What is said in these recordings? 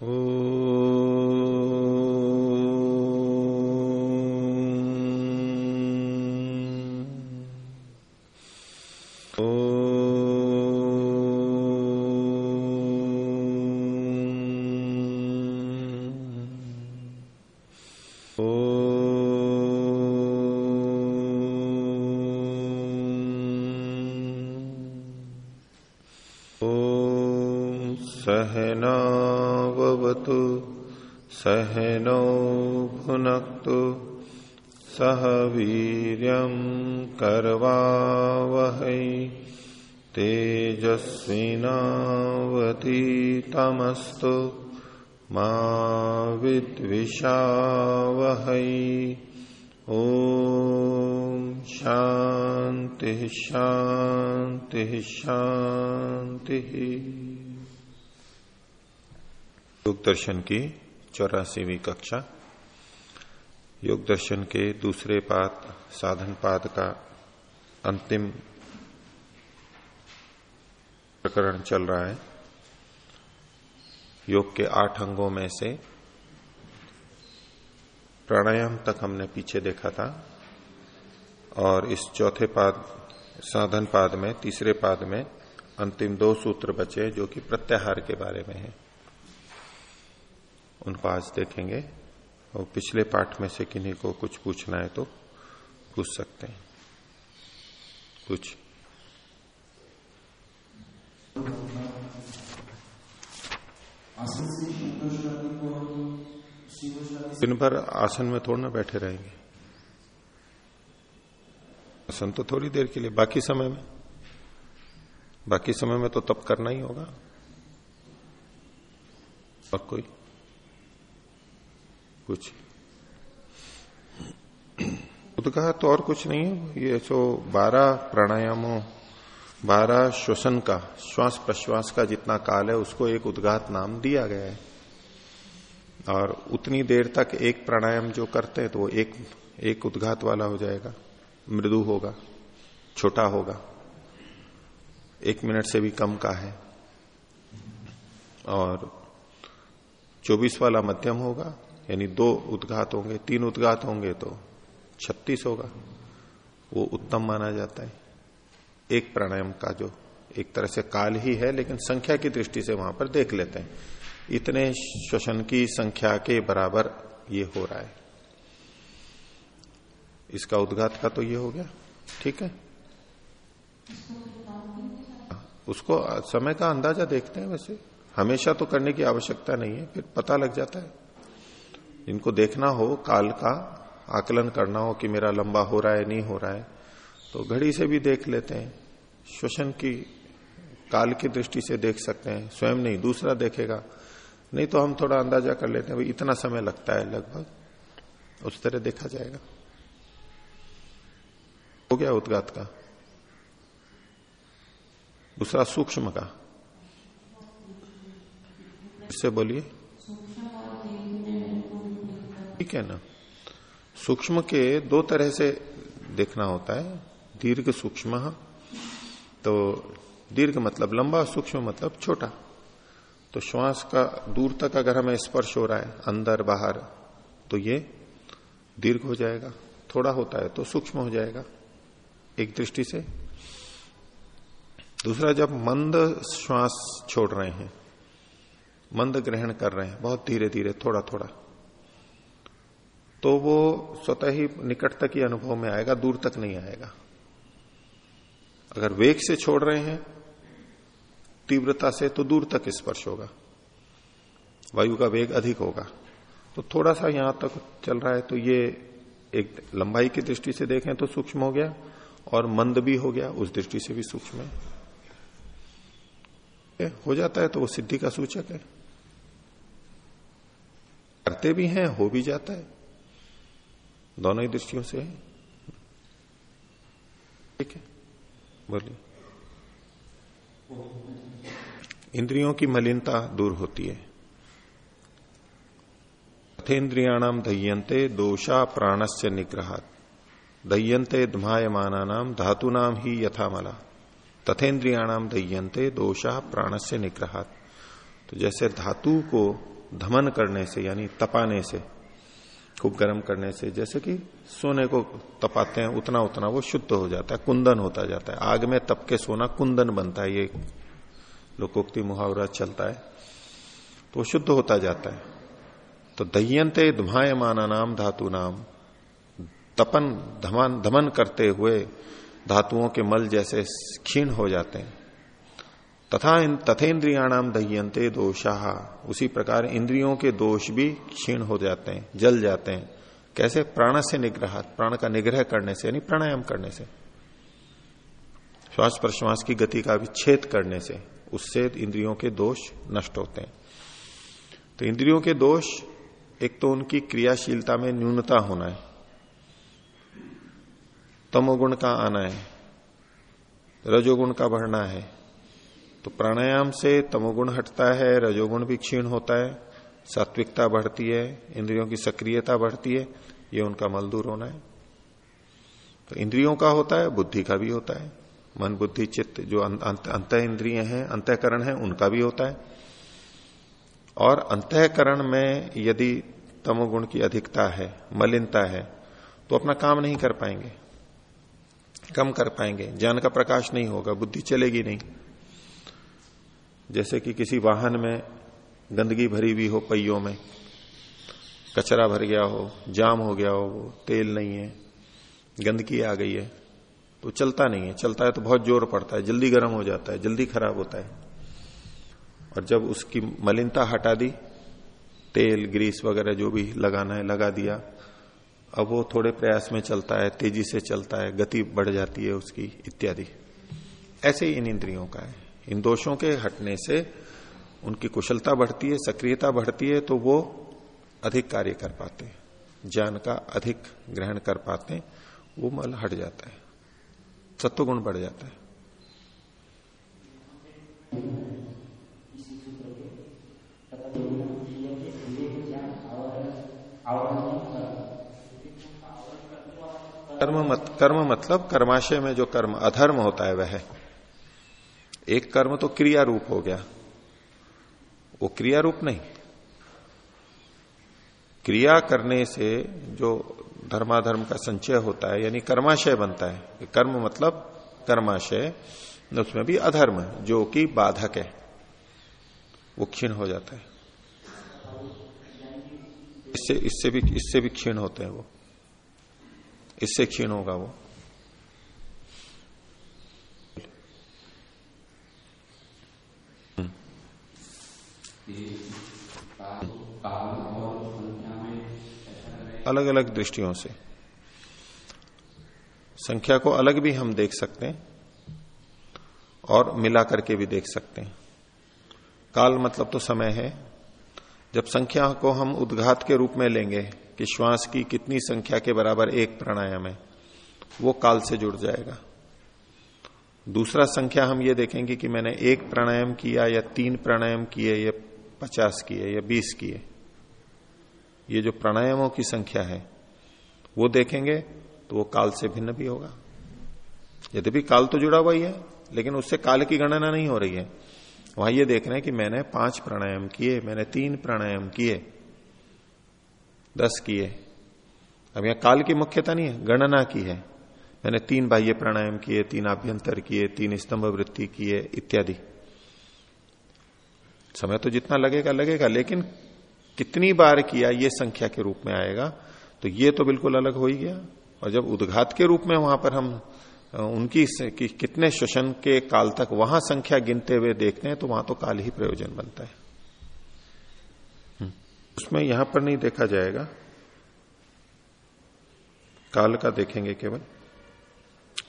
Oh. सहनौ भुनक्तु, सह वीर्यं कर्वावहै। तेजस्विनावतीतमस्तु, मा विद्विषावहै। ॐ शान्तिः शान्तिः शान्तिः। योग दर्शन की चौरासीवीं कक्षा योग दर्शन के दूसरे पाद, साधन पाद का अंतिम प्रकरण चल रहा है। योग के आठ अंगों में से प्राणायाम तक हमने पीछे देखा था और इस चौथे पाद, साधन पाद में, तीसरे पाद में अंतिम दो सूत्र बचे जो कि प्रत्याहार के बारे में है। उनको आज देखेंगे और पिछले पाठ में से किन्हीं को कुछ पूछना है तो पूछ सकते हैं। कुछ दिन भर आसन में थोड़ा ना बैठे रहेंगे। आसन तो थोड़ी देर के लिए, बाकी समय में। बाकी समय में तो तप करना ही होगा। और कोई? कुछ। कहा तो और कुछ नहीं है। ये जो बारह प्राणायामों, बारह श्वसन का, श्वास प्रश्वास का जितना काल है, उसको एक उद्घात नाम दिया गया है। और उतनी देर तक एक प्राणायाम जो करते हैं तो वो एक एक उद्घात वाला हो जाएगा। मृदु होगा, छोटा होगा। एक मिनट से भी कम का है। और चौबीस वाला मध्यम होगा। यानी दो उद्घात होंगे, तीन उद्घात होंगे तो छत्तीस होगा। वो उत्तम माना जाता है। एक प्राणायाम का जो एक तरह से काल ही है, लेकिन संख्या की दृष्टि से वहाँ पर देख लेते हैं। इतने श्वसन की संख्या के बराबर ये हो रहा है। इसका उद्घात का तो ये हो गया। ठीक है? उसको समय का अंदाज़ा देखते हैं वैसे। हमेशा तो करने की आवश्यकता नहीं है, फिर पता लग जाता है। इनको देखना हो, काल का आकलन करना हो कि मेरा लंबा हो रहा है, नहीं हो रहा है तो घड़ी से भी देख लेते हैं। श्वसन की, काल की दृष्टि से देख सकते हैं। स्वयं नहीं, दूसरा देखेगा। नहीं तो हम थोड़ा अंदाज़ा कर लेते हैं, भाई, इतना समय लगता है लगभग। उस तरह देखा जाएगा। हो गया उद्गात का। दूसरा सूक्ष्म का। इससे बोलिए। ठीक है ना? सूक्ष्म के दो तरह से देखना होता है। दीर्घ सूक्ष्म तो दीर्घ मतलब लंबा, सूक्ष्म मतलब छोटा। तो श्वास का दूर तक अगर हमें स्पर्श हो रहा है, अंदर, बाहर तो ये दीर्घ हो जाएगा। थोड़ा होता है तो सूक्ष्म हो जाएगा, एक दृष्टि से। दूसरा, जब मंद श्वास छोड़ रहे हैं, मंद ग्रहण कर रहे हैं, बहुत धीरे धीरे थोड़ा थोड़ा तो वो स्वतः ही निकट तक ही अनुभव में आएगा, दूर तक नहीं आएगा। अगर वेग से छोड़ रहे हैं, तीव्रता से तो दूर तक स्पर्श होगा। वायु का वेग अधिक होगा। तो थोड़ा सा यहाँ तक चल रहा है तो ये एक लंबाई की दृष्टि से देखें तो सूक्ष्म हो गया, और मंद भी हो गया, उस दृष्टि से भी सूक्ष्म है। हो जाता है तो वो सिद्धि का सूचक है। करते भी हैं, हो भी जाता है। दोनों ही दृष्टियों से ठीक है। बोलिए। इंद्रियों की मलिनता दूर होती है। अथेन्द्रियाणाम दह्यंते दोषा प्राणस्य निग्रहात। दह्यंते धमायमाना नाम धातु नाम ही यथामला। तथेन्द्रियाणाम दह्यंते दोषा प्राणस्य निग्रहात। तो जैसे धातु को धमन करने से, यानी तपाने से खूब गर्म करने से, जैसे कि सोने को तपाते हैं, उतना उतना वो शुद्ध हो जाता है, कुंदन होता जाता है। आग में तप के सोना कुंदन बनता है, ये लोकोक्ति मुहावरा चलता है तो शुद्ध होता जाता है। तो दह्यंते धुमायमाना नाम धातु नाम, तपन धमन धमन करते हुए धातुओं के मल जैसे क्षीण हो जाते हैं। तथा तथेन्द्रियाणाम दह्यंते दोषा। उसी प्रकार इंद्रियों के दोष भी क्षीण हो जाते हैं, जल जाते हैं। कैसे? प्राण से निग्रह, प्राण का निग्रह करने से, यानी प्राणायाम करने से। श्वास प्रश्वास की गति का विच्छेद करने से, उससे इंद्रियों के दोष नष्ट होते हैं। तो इंद्रियों के दोष, एक तो उनकी क्रियाशीलता में न्यूनता होना है। तमोगुण का आना है। रजोगुण का बढ़ना है। तो प्राणायाम से तमोगुण हटता है, रजोगुण भी क्षीण होता है, सात्विकता बढ़ती है, इंद्रियों की सक्रियता बढ़ती है, ये उनका मल दूर होना है। तो इंद्रियों का होता है, बुद्धि का भी होता है, मन, बुद्धि, चित्त जो अंत इंद्रिय हैं, अंतकरण है, उनका भी होता है। और अंतकरण में यदि तमोगुण की अधिकता है, मलिनता है तो अपना काम नहीं कर पाएँगे, कम कर पाएँगे, ज्ञान का प्रकाश नहीं होगा, बुद्धि चलेगी नहीं। जैसे कि किसी वाहन में गंदगी भरी हुई हो पहियों में, कचरा भर गया हो, जाम हो गया हो, वो तेल नहीं है, गंदगी आ गई है तो चलता नहीं है। चलता है तो बहुत ज़ोर पड़ता है, जल्दी गर्म हो जाता है, जल्दी खराब होता है। और जब उसकी मलिनता हटा दी, तेल, ग्रीस वगैरह जो भी लगाना है, लगा दिया, अब वो थोड़े प्रयास में चलता है, तेज़ी से चलता है, गति बढ़ जाती है उसकी इत्यादि। ऐसे ही इन इंद्रियों का है। इन दोषों के हटने से उनकी कुशलता बढ़ती है, सक्रियता बढ़ती है तो वो अधिक कार्य कर पाते हैं। ज्ञान का अधिक ग्रहण कर पाते हैं, वो मल हट जाता है। सत्वगुण बढ़ जाता है। कर्म मत कर्म मतलब कर्माशय में जो कर्म अधर्म होता है, वह एक कर्म तो क्रिया रूप हो गया। वो क्रिया रूप नहीं। क्रिया करने से जो धर्माधर्म का संचय होता है, यानी कर्माशय बनता है कर्म मतलब कर्माशय उसमें भी अधर्म, जो कि बाधक है। वो क्षीण हो जाता है। इससे इससे भी इससे भी क्षीण होते हैं वो। इससे क्षीण होगा वो। अलग अलग दृष्टियों से। संख्या को अलग भी हम देख सकते हैं और मिला करके भी देख सकते हैं। काल मतलब तो समय है। जब संख्या को हम उद्घात के रूप में लेंगे कि श्वास की कितनी संख्या के बराबर एक प्राणायाम है, वो काल से जुड़ जाएगा। दूसरा संख्या हम ये देखेंगे कि मैंने एक प्राणायाम किया या तीन प्राणायाम किए, या पचास किए या बीस किए ये जो प्राणायामों की संख्या है, वो देखेंगे तो वो काल से भिन्न भी होगा। यद्यपि काल तो जुड़ा हुआ ही है, लेकिन उससे काल की गणना नहीं हो रही है। वहाँ ये देख रहे हैं कि मैंने पाँच प्राणायाम किए, मैंने तीन प्राणायाम किए, दस किए। अब यहाँ काल की मुख्यता नहीं है, गणना की है। मैंने तीन बाह्य प्राणायाम किए, तीन आभ्यंतर किए, तीन स्तंभ वृत्ति किए, इत्यादि। समय तो जितना लगेगा लगेगा, लेकिन कितनी बार किया ये संख्या के रूप में आएगा तो ये तो बिल्कुल अलग हो ही गया। और जब उद्घात के रूप में वहाँ पर हम उनकी कि कितने श्वसन के काल तक वहाँ संख्या गिनते हुए देखते हैं तो वहाँ तो काल ही प्रयोजन बनता है। हम्म। उसमें यहाँ पर नहीं देखा जाएगा। काल का देखेंगे केवल।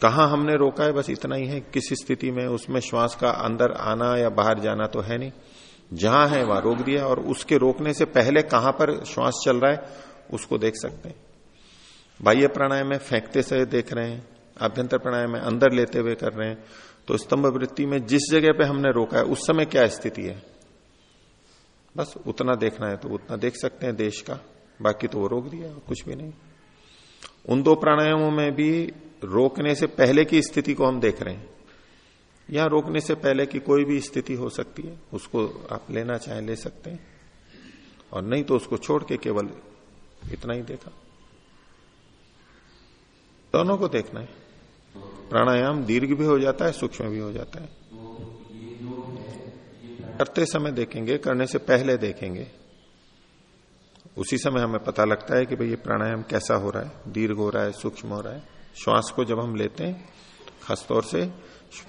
कहा हमने रोका है, बस इतना ही है। किस स्थिति में उसमें श्वास का अंदर आना या बाहर जाना तो है नहीं। जहाँ है वहाँ रोक दिया और उसके रोकने से पहले कहाँ पर श्वास चल रहा है, उसको देख सकते हैं। बाह्य प्राणायाम में फेंकते से देख रहे हैं, आभ्यंतर प्राणायाम में अंदर लेते हुए कर रहे हैं। तो स्तंभ वृत्ति में जिस जगह पे हमने रोका है, उस समय क्या स्थिति है? बस उतना देखना है तो उतना देख सकते हैं देश का, बाकी तो वो रोक दिया, कुछ भी नहीं। उन दो प्राणायामों में भी रोकने से पहले की स्थिति को हम देख रहे हैं। यहाँ रोकने से पहले की कोई भी स्थिति हो सकती है, उसको आप लेना चाहें, ले सकते हैं। और नहीं तो उसको छोड़ के केवल इतना ही देखा। दोनों को देखना है। प्राणायाम दीर्घ भी हो जाता है, सूक्ष्म भी हो जाता है। करते समय देखेंगे, करने से पहले देखेंगे। उसी समय हमें पता लगता है कि भाई ये प्राणायाम कैसा हो रहा है। दीर्घ हो रहा है, सूक्ष्म हो रहा है। श्वास को जब हम लेते हैं, खासतौर से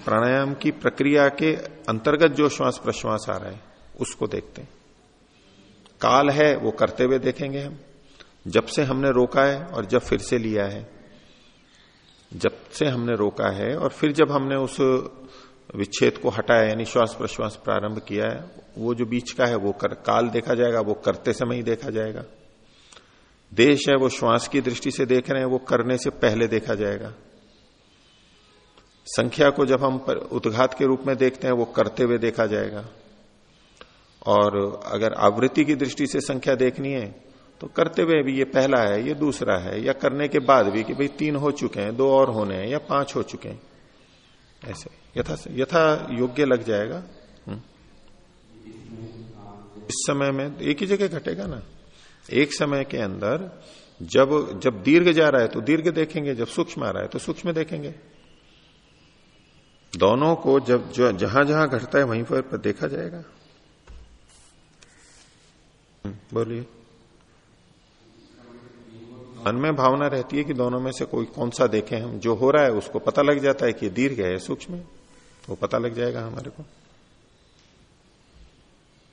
प्राणायाम की प्रक्रिया के अंतर्गत जो श्वास प्रश्वास आ रहा है उसको देखते हैं। काल है वो करते हुए देखेंगे हम। जब से हमने रोका है और जब फिर से लिया है। जब से हमने रोका है और फिर जब हमने उस विच्छेद को हटाया यानी श्वास प्रश्वास प्रारंभ किया है वो जो बीच का है वो कर, काल देखा जाएगा वो करते समय ही देखा जाएगा। देश है वो श्वास की दृष्टि से देख रहे हैं वो करने से पहले देखा जाएगा। संख्या को जब हम उद्घात के रूप में देखते हैं, वो करते हुए देखा जाएगा। और अगर आवृत्ति की दृष्टि से संख्या देखनी है तो करते हुए भी ये पहला है, ये दूसरा है, या करने के बाद भी कि भाई तीन हो चुके हैं, दो और होने हैं, या पाँच हो चुके हैं। ऐसे, यथा यथा योग्य लग जाएगा। हम्म। इस समय में एक ही जगह घटेगा ना। एक समय के अंदर जब जब दीर्घ जा रहा है तो दीर्घ देखेंगे, जब सूक्ष्म आ रहा है तो सूक्ष्म देखेंगे। दोनों को जब जो जहाँ जहाँ घटता है वहीं पर देखा जाएगा। हम्म, बोलिए। मन में भावना रहती है कि दोनों में से कोई कौन सा देखे हम जो हो रहा है उसको पता लग जाता है कि दीर्घ है सूक्ष्म वो पता लग जाएगा हमारे को।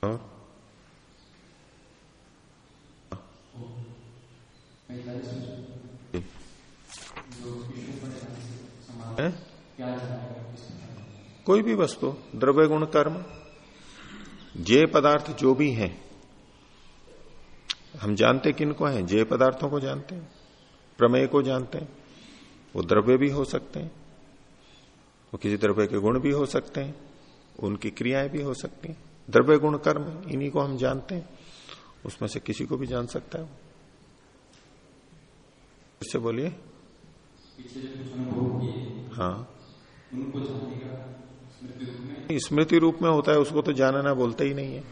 और? है? कोई भी वस्तु द्रव्य गुण कर्म जे पदार्थ जो भी हैं हम जानते किन को हैं? जे पदार्थों को जानते हैं प्रमेय को जानते हैं वो द्रव्य भी हो सकते हैं वो किसी द्रव्य के गुण भी हो सकते हैं उनकी क्रियाएँ भी हो सकती हैं। द्रव्य गुण कर्म इन्हीं को हम जानते हैं उसमें से किसी को भी जान सकता है इससे बोलिए। हाँ। स्मृति रूप में होता है, उसको तो जानना बोलते ही नहीं है।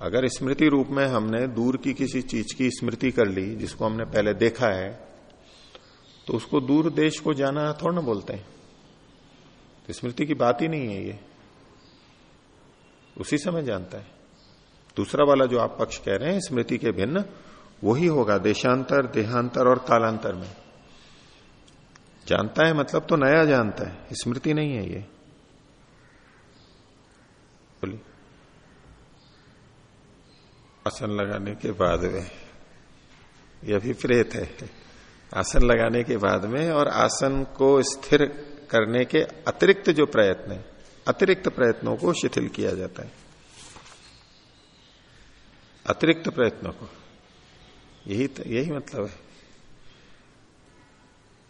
अगर स्मृति रूप में हमने दूर की किसी चीज़ की स्मृति कर ली, जिसको हमने पहले देखा है तो उसको दूर देश को जाना थोड़ा ना बोलते हैं। तो स्मृति की बात ही नहीं है ये। उसी समय जानता है। दूसरा वाला जो आप पक्ष कह रहे हैं, स्मृति के भिन्न, वही होगा, देशांतर, देहांतर और कालांतर में। जानता है मतलब तो नया जानता है, स्मृति नहीं है ये। बोलिए। आसन लगाने के बाद में यह भी प्रेत है। आसन लगाने के बाद में और आसन को स्थिर करने के अतिरिक्त जो प्रयत्न है, अतिरिक्त प्रयत्नों को शिथिल किया जाता है। अतिरिक्त प्रयत्नों को। यही यही मतलब है।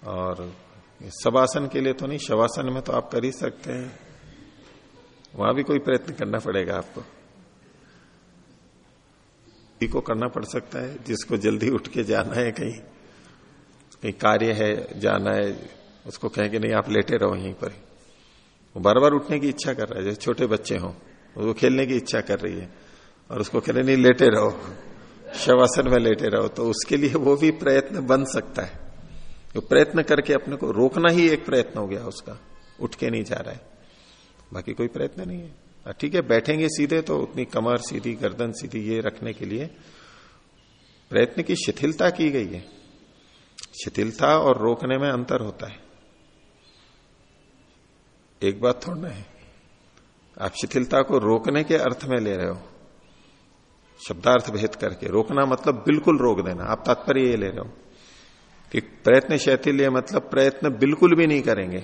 और सबासन के लिए तो नहीं, शवासन में तो आप कर ही सकते हैं। वहाँ भी कोई प्रयत्न करना पड़ेगा आपको। को करना पड़ सकता है, जिसको जल्दी उठ के जाना है कहीं। कहीं कार्य है, जाना है, उसको कहेंगे नहीं, आप लेटे रहो यहीं पर। वो बार बार उठने की इच्छा कर रहा है, जैसे छोटे बच्चे हो वो खेलने की इच्छा कर रही है, और उसको कह रहे नहीं, लेटे रहो। शवासन में लेटे रहो तो उसके लिए वो भी प्रयत्न बन सकता है। तो प्रयत्न करके अपने को रोकना ही एक प्रयत्न हो गया उसका उठ के नहीं जा रहा है। बाकी कोई प्रयत्न नहीं है। हाँ, ठीक है बैठेंगे सीधे तो उतनी कमर सीधी गर्दन सीधी ये रखने के लिए। प्रयत्न की शिथिलता की गई है। शिथिलता और रोकने में अंतर होता है। एक बात थोड़ा है। आप शिथिलता को रोकने के अर्थ में ले रहे हो। शब्दार्थ भेद करके। रोकना मतलब बिल्कुल रोक देना। आप तात्पर्य ये ले रहे हो। कि प्रयत्न शैथिल्य मतलब प्रयत्न बिल्कुल भी नहीं करेंगे।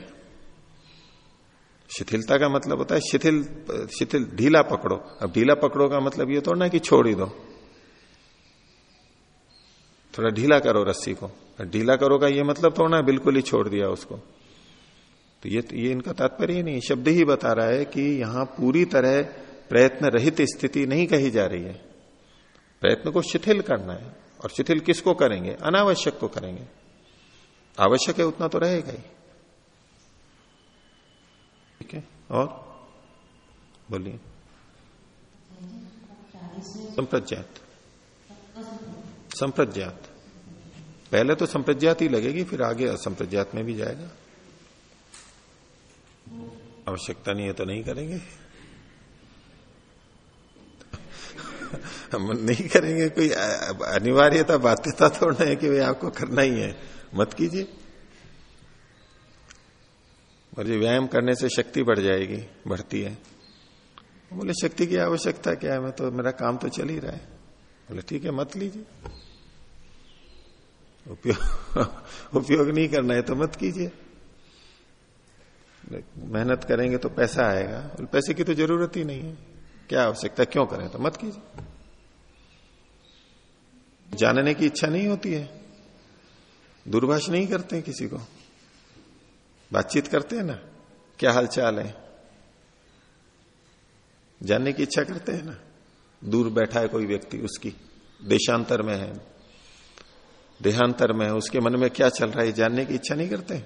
शिथिलता का मतलब होता है शिथिल शिथिल, ढीला पकड़ो। अब ढीला पकड़ो का मतलब ये तो ना कि छोड़ ही दो। थोड़ा ढीला करो रस्सी को। ढीला करो का ये मतलब थोड़ा ना बिल्कुल ही छोड़ दिया उसको। तो ये ये इनका तात्पर्य नहीं शब्द ही बता रहा है कि यहाँ पूरी तरह प्रयत्न रहित स्थिति नहीं कही जा रही है। प्रयत्न को शिथिल करना है। और शिथिल किसको करेंगे? अनावश्यक को करेंगे। आवश्यक है उतना तो रहेगा ही। ठीक है? और? बोलिए। संप्रज्ञात। संप्रज्ञात। पहले तो संप्रज्ञात ही लगेगी, फिर आगे असंप्रज्ञात में भी जाएगा। आवश्यकता नहीं है तो नहीं करेंगे। हम नहीं करेंगे कोई अनिवार्यता बाध्यता थोड़ा है कि भाई आपको करना ही है। मत कीजिए। और ये व्यायाम करने से शक्ति बढ़ जाएगी, बढ़ती है। बोले, शक्ति की आवश्यकता क्या है? मैं तो मेरा काम तो चल ही रहा है। बोले, ठीक है, मत लीजिए। उपयोग उपयोग नहीं करना है तो मत कीजिए। मेहनत करेंगे तो पैसा आएगा। पैसे की तो ज़रूरत ही नहीं है। क्या आवश्यकता क्यों करें? तो मत कीजिए। जानने की इच्छा नहीं होती है। दूरभाष नहीं करते किसी को। बातचीत करते हैं ना? क्या हालचाल है? जानने की इच्छा करते हैं ना? दूर बैठा है कोई व्यक्ति उसकी। देशांतर में है। देहांतर में है। उसके मन में क्या चल रहा है? जानने की इच्छा नहीं करते।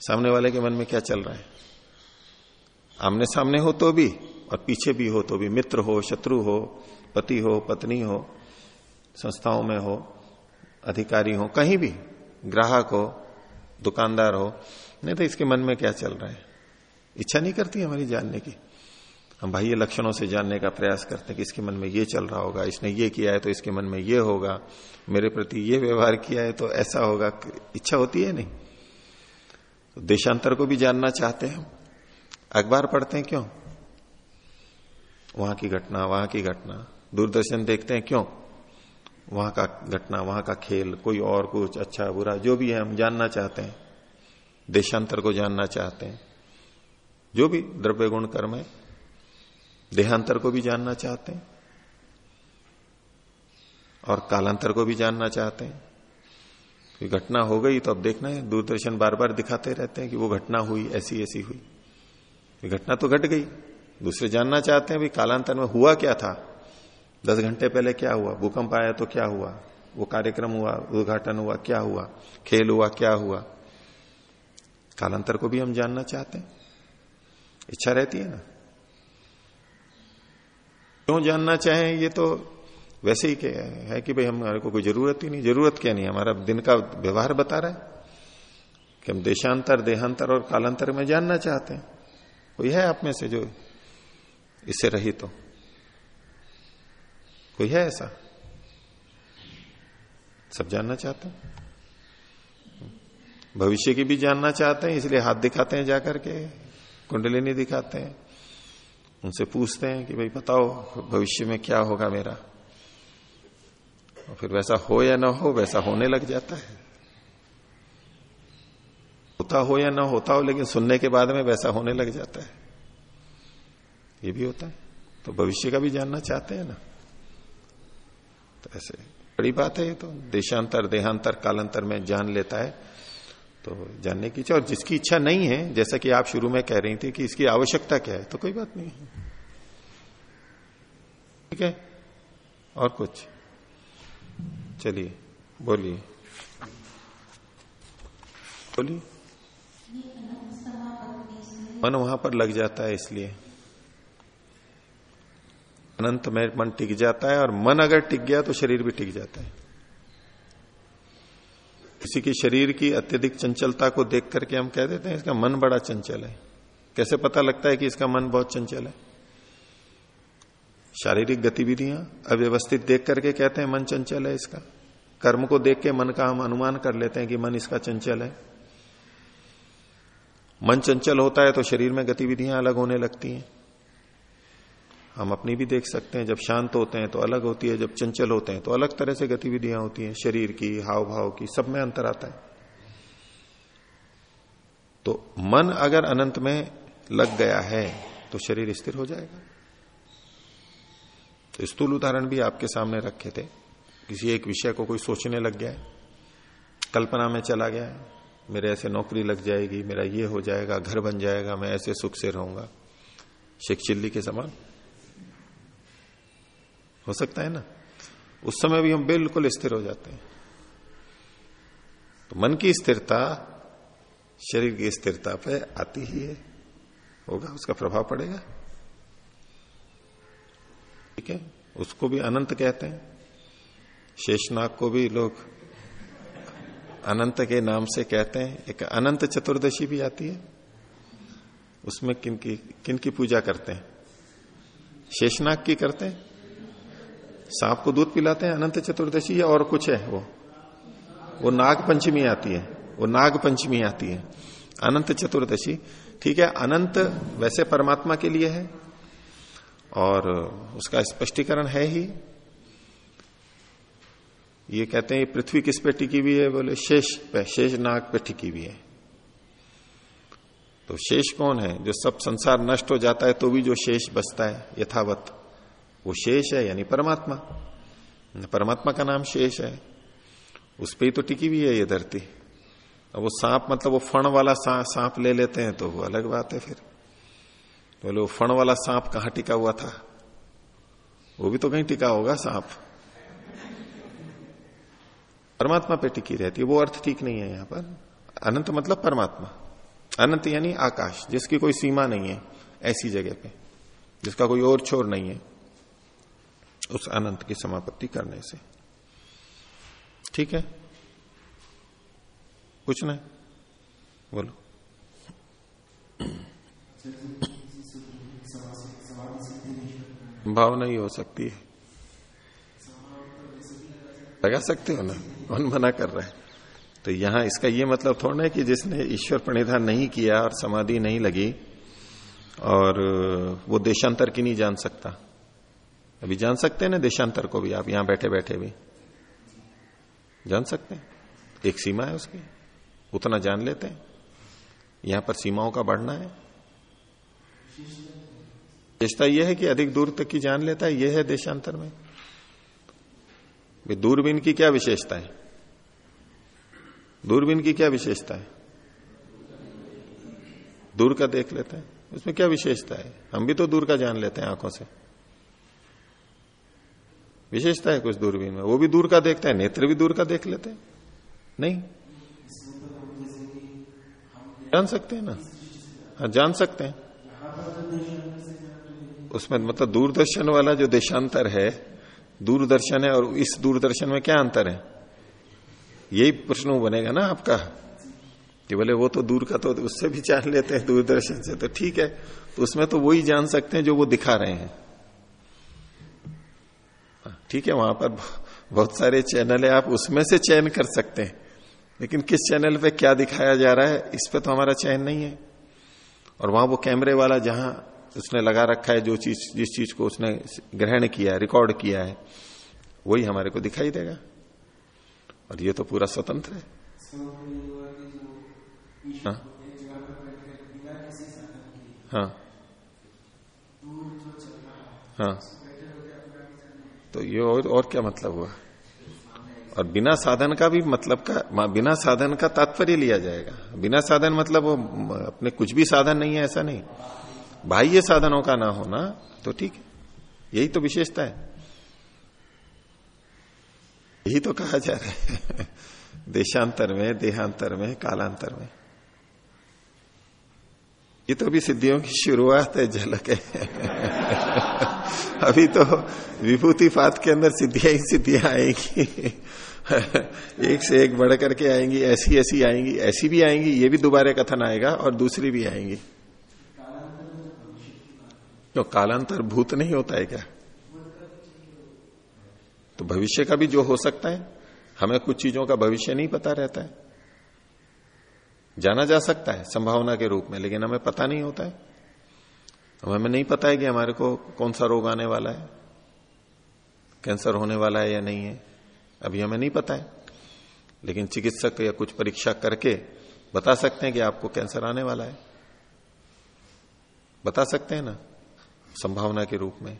सामने वाले के मन में क्या चल रहा है? आमने सामने हो तो भी और पीछे भी हो तो भी मित्र हो, शत्रु हो, पति हो, पत्नी हो, संस्थाओं में हो, अधिकारी हो, कहीं भी, ग्राहक हो, दुकानदार हो, नहीं तो इसके मन में क्या चल रहा है? इच्छा नहीं करती हमारी जानने की। हम बाह्य लक्षणों से जानने का प्रयास करते हैं कि इसके मन में ये चल रहा होगा, इसने ये किया है तो इसके मन में ये होगा, मेरे प्रति ये व्यवहार किया है तो ऐसा होगा, इच्छा होती है नहीं? तो देशांतर को भी जानना चाहते हैं अखबार पढ़ते हैं क्यों? वहाँ की घटना, वहाँ की घटना। दूरदर्शन देखते हैं क्यों? वहाँ का घटना, वहाँ का खेल, कोई और, कुछ अच्छा बुरा, जो भी है, हम जानना चाहते हैं। देशांतर को जानना चाहते हैं। जो भी द्रव्य गुण कर्म है, देहांतर को भी जानना चाहते हैं। और कालांतर को भी जानना चाहते हैं। कोई घटना हो गई तो अब देखना है। दूरदर्शन बार बार दिखाते रहते हैं कि वो घटना हुई, ऐसी ऐसी हुई। घटना तो घट गई। दूसरे जानना चाहते हैं भी कालांतर में हुआ क्या था? दस घंटे पहले क्या हुआ? भूकंप आया तो क्या हुआ? वो कार्यक्रम हुआ, उद्घाटन हुआ, क्या हुआ? खेल हुआ, क्या हुआ? कालांतर को भी हम जानना चाहते हैं। इच्छा रहती है ना? क्यों जानना चाहें? ये तो वैसे ही है कि भाई हमारे को कोई ज़रूरत ही नहीं। ज़रूरत क्या नहीं? हमारा दिन का व्यवहार बता रहा है कि हम देशांतर, देहांतर और कालांतर में जानना चाहते हैं। कोई है आप में से जो इससे रही तो कोई है ऐसा? सब जानना चाहते हैं? भविष्य की भी जानना चाहते हैं, इसलिए हाथ दिखाते हैं जाकर के, कुंडलिनी दिखाते हैं। उनसे पूछते हैं कि भाई बताओ, भविष्य में क्या होगा मेरा? और फिर वैसा हो या ना हो, वैसा होने लग जाता है। होता हो या ना होता हो, लेकिन सुनने के बाद में वैसा होने लग जाता है। ये भी होता है। तो भविष्य का भी जानना चाहते हैं ना। तो ऐसे बड़ी बात है ये तो। देशांतर देहांतर कालांतर में जान लेता है। तो जानने की इच्छा और जिसकी इच्छा नहीं है जैसा कि आप शुरू में कह रही थी कि इसकी आवश्यकता क्या है तो कोई बात नहीं है। ठीक है? और कुछ? चलिए बोलिए। बोलिए। मन वहाँ पर लग जाता है इसलिए। अनंत में मन टिक जाता है और मन अगर टिक गया तो शरीर भी टिक जाता है। किसी की शरीर की अत्यधिक चंचलता को देख करके हम कह देते हैं, इसका मन बड़ा चंचल है। कैसे पता लगता है कि इसका मन बहुत चंचल है? शारीरिक गतिविधियाँ अव्यवस्थित देख करके कहते हैं, मन चंचल है इसका। कर्म को देख के मन का हम अनुमान कर लेते हैं कि मन इसका चंचल है। मन चंचल होता है तो शरीर में गतिविधियाँ अलग होने लगती हैं। हम अपनी भी देख सकते हैं, जब शांत होते हैं तो अलग होती है, जब चंचल होते हैं तो अलग तरह से गतिविधियाँ होती हैं, शरीर की हाव भाव की, सब में अंतर आता है। तो मन अगर अनंत में लग गया है तो शरीर स्थिर हो जाएगा। तो स्थूल उदाहरण भी आपके सामने रखे थे, किसी एक विषय को कोई सोचने लग गया कल्पना में चला गया मेरे ऐसे नौकरी लग जाएगी, मेरा ये हो जाएगा, घर बन जाएगा, मैं ऐसे सुख से रहूँगा, शेख चिल्ली के समान। हो सकता है ना? उस समय भी हम बिल्कुल स्थिर हो जाते हैं। तो मन की स्थिरता शरीर की स्थिरता पे आती ही है। होगा, उसका प्रभाव पड़ेगा। ठीक है? उसको भी अनंत कहते हैं। शेषनाग को भी लोग अनंत के नाम से कहते हैं। एक अनंत चतुर्दशी भी आती है। उसमें किन की किन की पूजा करते हैं? शेषनाग की करते हैं? सांप को दूध पिलाते हैं, अनंत चतुर्दशी या और कुछ है वो? वो नाग पंचमी आती है, वो नाग पंचमी आती है, अनंत चतुर्दशी। ठीक है, अनंत वैसे परमात्मा के लिए है, और उसका स्पष्टीकरण है ही। ये कहते हैं, पृथ्वी किस पे टिकी हुई है? बोले, शेष पे, शेष नाग पे टिकी हुई है। तो शेष कौन है? जो सब संसार नष्ट हो जाता है तो भी जो शेष बचता है, यथावत। वो शेष है, यानी परमात्मा। परमात्मा का नाम शेष है। उस पर ही तो टिकी हुई है ये धरती। अब वो सांप मतलब वो फण वाला सांप ले लेते हैं तो वो अलग बात है फिर। बोले, वो फण वाला सांप कहाँ टिका हुआ था? वो भी तो कहीं टिका होगा, सांप। परमात्मा पे टिकी रहती है, वो अर्थ ठीक नहीं है यहाँ पर। अनंत मतलब परमात्मा। अनंत यानी आकाश, जिसकी कोई सीमा नहीं है, ऐसी जगह पे, जिसका कोई और छोर नहीं है। उस अनंत की समापत्ति करने से। ठीक है? कुछ नहीं बोलो। भाव नहीं हो सकती है। लगा सकते हो ना? कौन मना कर रहा है? तो यहाँ इसका ये मतलब थोड़ा है कि जिसने ईश्वर प्रणिधान नहीं किया और समाधि नहीं लगी, और वो देशांतर की नहीं जान सकता। अभी जान सकते हैं ना देशांतर को भी, आप यहाँ बैठे बैठे भी। जान सकते हैं। एक सीमा है उसकी। उतना जान लेते हैं। यहाँ पर सीमाओं का बढ़ना है। विशेषता यह है कि अधिक दूर तक की जान लेता है, यह है देशांतर में। दूरबीन की क्या विशेषता है? दूरबीन की क्या विशेषता है? दूर का देख लेते हैं। उसमें क्या विशेषता है? हम भी तो दूर का जान लेते हैं आँखों से। विशेषता है कुछ दूरबीन में। वो भी दूर का देखता है नेत्र भी दूर का देख लेते हैं। नहीं? जान सकते हैं ना? हाँ जान सकते हैं। उसमें मतलब दूरदर्शन वाला जो देशांतर है दूरदर्शन है और इस दूरदर्शन में क्या अंतर है? यही प्रश्न बनेगा ना आपका। कि बोले वो तो दूर का तो उससे भी जान लेते हैं दूरदर्शन से तो ठीक है। तो उसमें तो वही जान सकते हैं जो वो दिखा रहे हाँ, ठीक है, वहाँ पर बहुत सारे चैनल है, आप उसमें से चयन कर सकते हैं। लेकिन किस चैनल पे क्या दिखाया जा रहा है, इस पे तो हमारा चयन नहीं है। और वहाँ वो कैमरे वाला जहाँ उसने लगा रखा है, जो चीज़, जिस चीज़ को उसने ग्रहण किया है, रिकॉर्ड किया है, वही हमारे को दिखाई देगा। और ये तो पूरा स्वतंत्र है। हाँ। हाँ। हाँ। तो ये और, और क्या मतलब हुआ? और बिना साधन का भी मतलब का बिना साधन का तात्पर्य लिया जाएगा। बिना साधन मतलब वो अपने कुछ भी साधन नहीं है ऐसा नहीं। बाह्य साधनों का ना होना तो ठीक है। यही तो विशेषता है। यही तो कहा जा रहा है। देशांतर में देहांतर में कालांतर में। ये तो अभी सिद्धियों की शुरुआत है, झलक है। अभी तो विभूति पात के अंदर सिद्धियाँ ही सिद्धियाँ आएँगी। एक से एक बढ़ करके आएँगी, ऐसी ऐसी आएँगी, ऐसी भी आएँगी, ये भी दोबारा कथन आएगा और दूसरी भी आएँगी। क्यों कालांतर भूत नहीं होता है क्या? तो भविष्य का भी जो हो सकता है, हमें कुछ चीज़ों का भविष्य नहीं पता रहता है। जाना जा सकता है संभावना के रूप में, लेकिन हमें पता नहीं होता है। हमें नहीं पता है कि हमारे को कौन सा रोग आने वाला है, कैंसर होने वाला है या नहीं है, अभी हमें नहीं पता है। लेकिन चिकित्सक या कुछ परीक्षा करके बता सकते हैं कि आपको कैंसर आने वाला है। बता सकते हैं ना, संभावना के रूप में।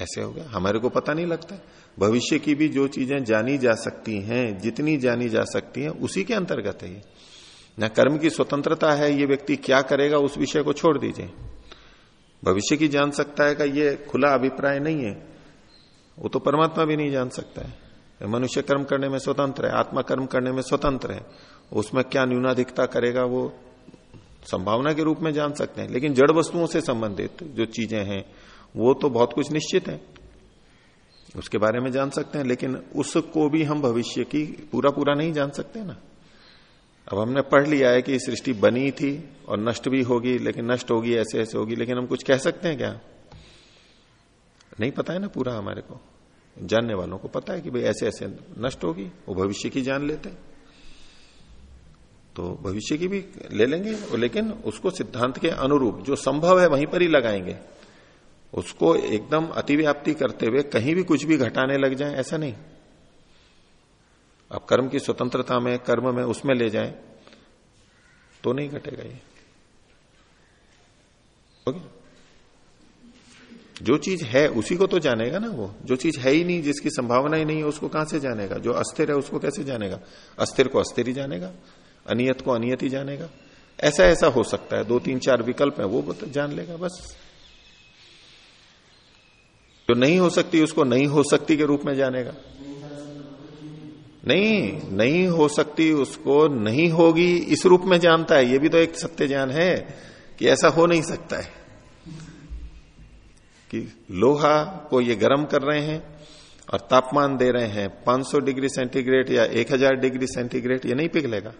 ऐसे हो गया। हमारे को पता नहीं लगता भविष्य की भी जो चीज़ें जानी जा सकती हैं, जितनी जानी जा सकती हैं, उसी के अंतर्गत है ये। न कर्म की स्वतंत्रता है, ये व्यक्ति क्या करेगा उस विषय को छोड़ दीजिए। भविष्य की जान सकता है का ये खुला अभिप्राय नहीं है। वो तो परमात्मा भी नहीं जान सकता है। मनुष्य कर्म करने में स्वतंत्र है, आत्मा कर्म करने में स्वतंत्र है। उसमें क्या न्यूनाधिकता करेगा वो संभावना के रूप में जान सकते हैं। लेकिन जड़ वस्तुओं से संबंधित जो चीज़ें हैं, वो तो बहुत कुछ निश्चित है। उसके बारे में जान सकते हैं, लेकिन उसको भी हम भविष्य की पूरा पूरा नहीं जान सकते ना। अब हमने पढ़ लिया है कि सृष्टि बनी थी और नष्ट भी होगी, लेकिन नष्ट होगी, ऐसे ऐसे होगी, लेकिन हम कुछ कह सकते हैं क्या? नहीं पता है ना पूरा हमारे को? जानने वालों को पता है कि भाई ऐसे ऐसे नष्ट होगी, वो भविष्य की जान लेते हैं। तो भविष्य की भी ले लेंगे लेकिन उसको सिद्धांत के अनुरूप, जो संभव है वहीं पर ही लगाएँगे। उसको एकदम अतिव्याप्ति करते हुए कहीं भी कुछ भी घटाने लग जाए, ऐसा नहीं। अब कर्म की स्वतंत्रता में, कर्म में, उसमें ले जाए तो नहीं घटेगा ये। ओके? जो चीज़ है, उसी को तो जानेगा ना वो। जो चीज़ है ही नहीं, जिसकी संभावना ही नहीं है, उसको कहाँ से जानेगा? जो अस्थिर है, उसको कैसे जानेगा? अस्थिर को अस्थिर ही जानेगा? अनियत को अनियत ही जानेगा? ऐसा ऐसा हो सकता है। दो तीन चार विकल्प है, वो जान लेगा, बस। जो नहीं हो सकती, उसको नहीं हो सकती के रूप में जानेगा। नहीं नहीं हो सकती, उसको नहीं होगी, इस रूप में जानता है, ये भी तो एक सत्य ज्ञान है कि ऐसा हो नहीं सकता है। कि लोहा को ये गर्म कर रहे हैं और तापमान दे रहे हैं 500 डिग्री सेंटीग्रेड या 1000 डिग्री सेंटीग्रेड, ये नहीं पिघलेगा।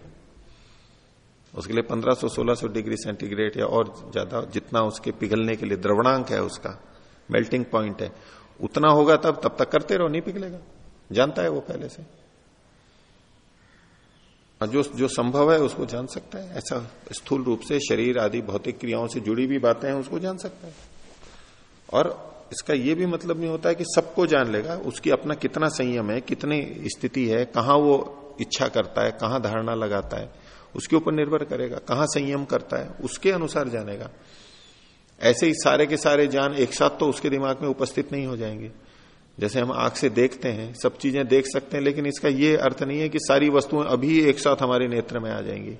उसके लिए 1500 1600 डिग्री सेंटीग्रेड या और ज़्यादा, जितना उसके पिघलने के लिए द्रवणांक है उसका, मेल्टिंग पॉइंट है, उतना होगा तब तब तक करते रहो, नहीं पिघलेगा। जानता है वो पहले से। जो जो संभव है उसको जान सकता है। ऐसा स्थूल रूप से शरीर आदि भौतिक क्रियाओं से जुड़ी भी बातें हैं, उसको जान सकता है। और इसका यह भी मतलब नहीं होता है कि सबको जान लेगा, उसकी अपना कितना संयम है, कितनी स्थिति है, कहाँ वो इच्छा करता है, कहाँ धारणा लगाता है, उसके ऊपर निर्भर करेगा, कहाँ संयम करता है, उसके अनुसार जानेगा। ऐसे ही सारे के सारे जान एक साथ तो उसके दिमाग में उपस्थित नहीं हो जाएँगे। जैसे हम आँख से देखते हैं, सब चीज़ें देख सकते हैं, लेकिन इसका यह अर्थ नहीं है कि सारी वस्तुएँ अभी एक साथ हमारे नेत्र में आ जाएँगी।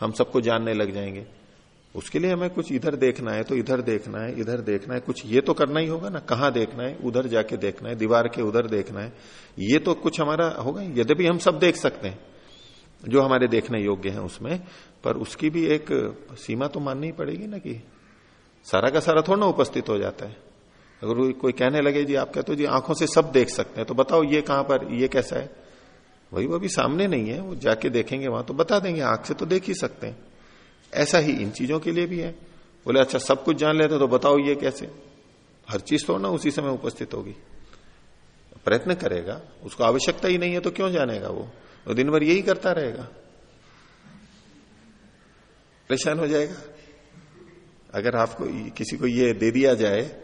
हम सबको जानने लग जाएँगे। उसके लिए हमें कुछ इधर देखना है तो इधर देखना है, इधर देखना है। कुछ ये तो करना ही होगा ना, कहाँ देखना है, उधर जाके देखना है, दीवार के उधर देखना है। ये तो कुछ हमारा होगा यद्यपि हम सब देख सकते हैं, जो हमारे देखने योग्य है उसमें, पर उसकी भी एक सीमा तो माननी पड़ेगी ना कि सारा का सारा थोड़ा ना उपस्थित हो जाता है। अगर कोई कहने लगे, जी, आप कहते हो, जी, आँखों से सब देख सकते हैं। तो बताओ, ये कहाँ पर, ये कैसा है? वही वो भी सामने नहीं है, वो जाके देखेंगे वहाँ तो बता देंगे, आँख से तो देख ही सकते हैं। ऐसा ही इन चीज़ों के लिए भी है। बोले अच्छा सब कुछ जान लेते तो बताओ ये कैसे? हर चीज़ तो ना उसी समय उपस्थित होगी। प्रयत्न करेगा, उसको आवश्यकता ही नहीं है तो क्यों जानेगा वो? वो दिन भर यही करता रहेगा। परेशान हो जाएगा? अगर आपको किसी को ये दे दिया जाए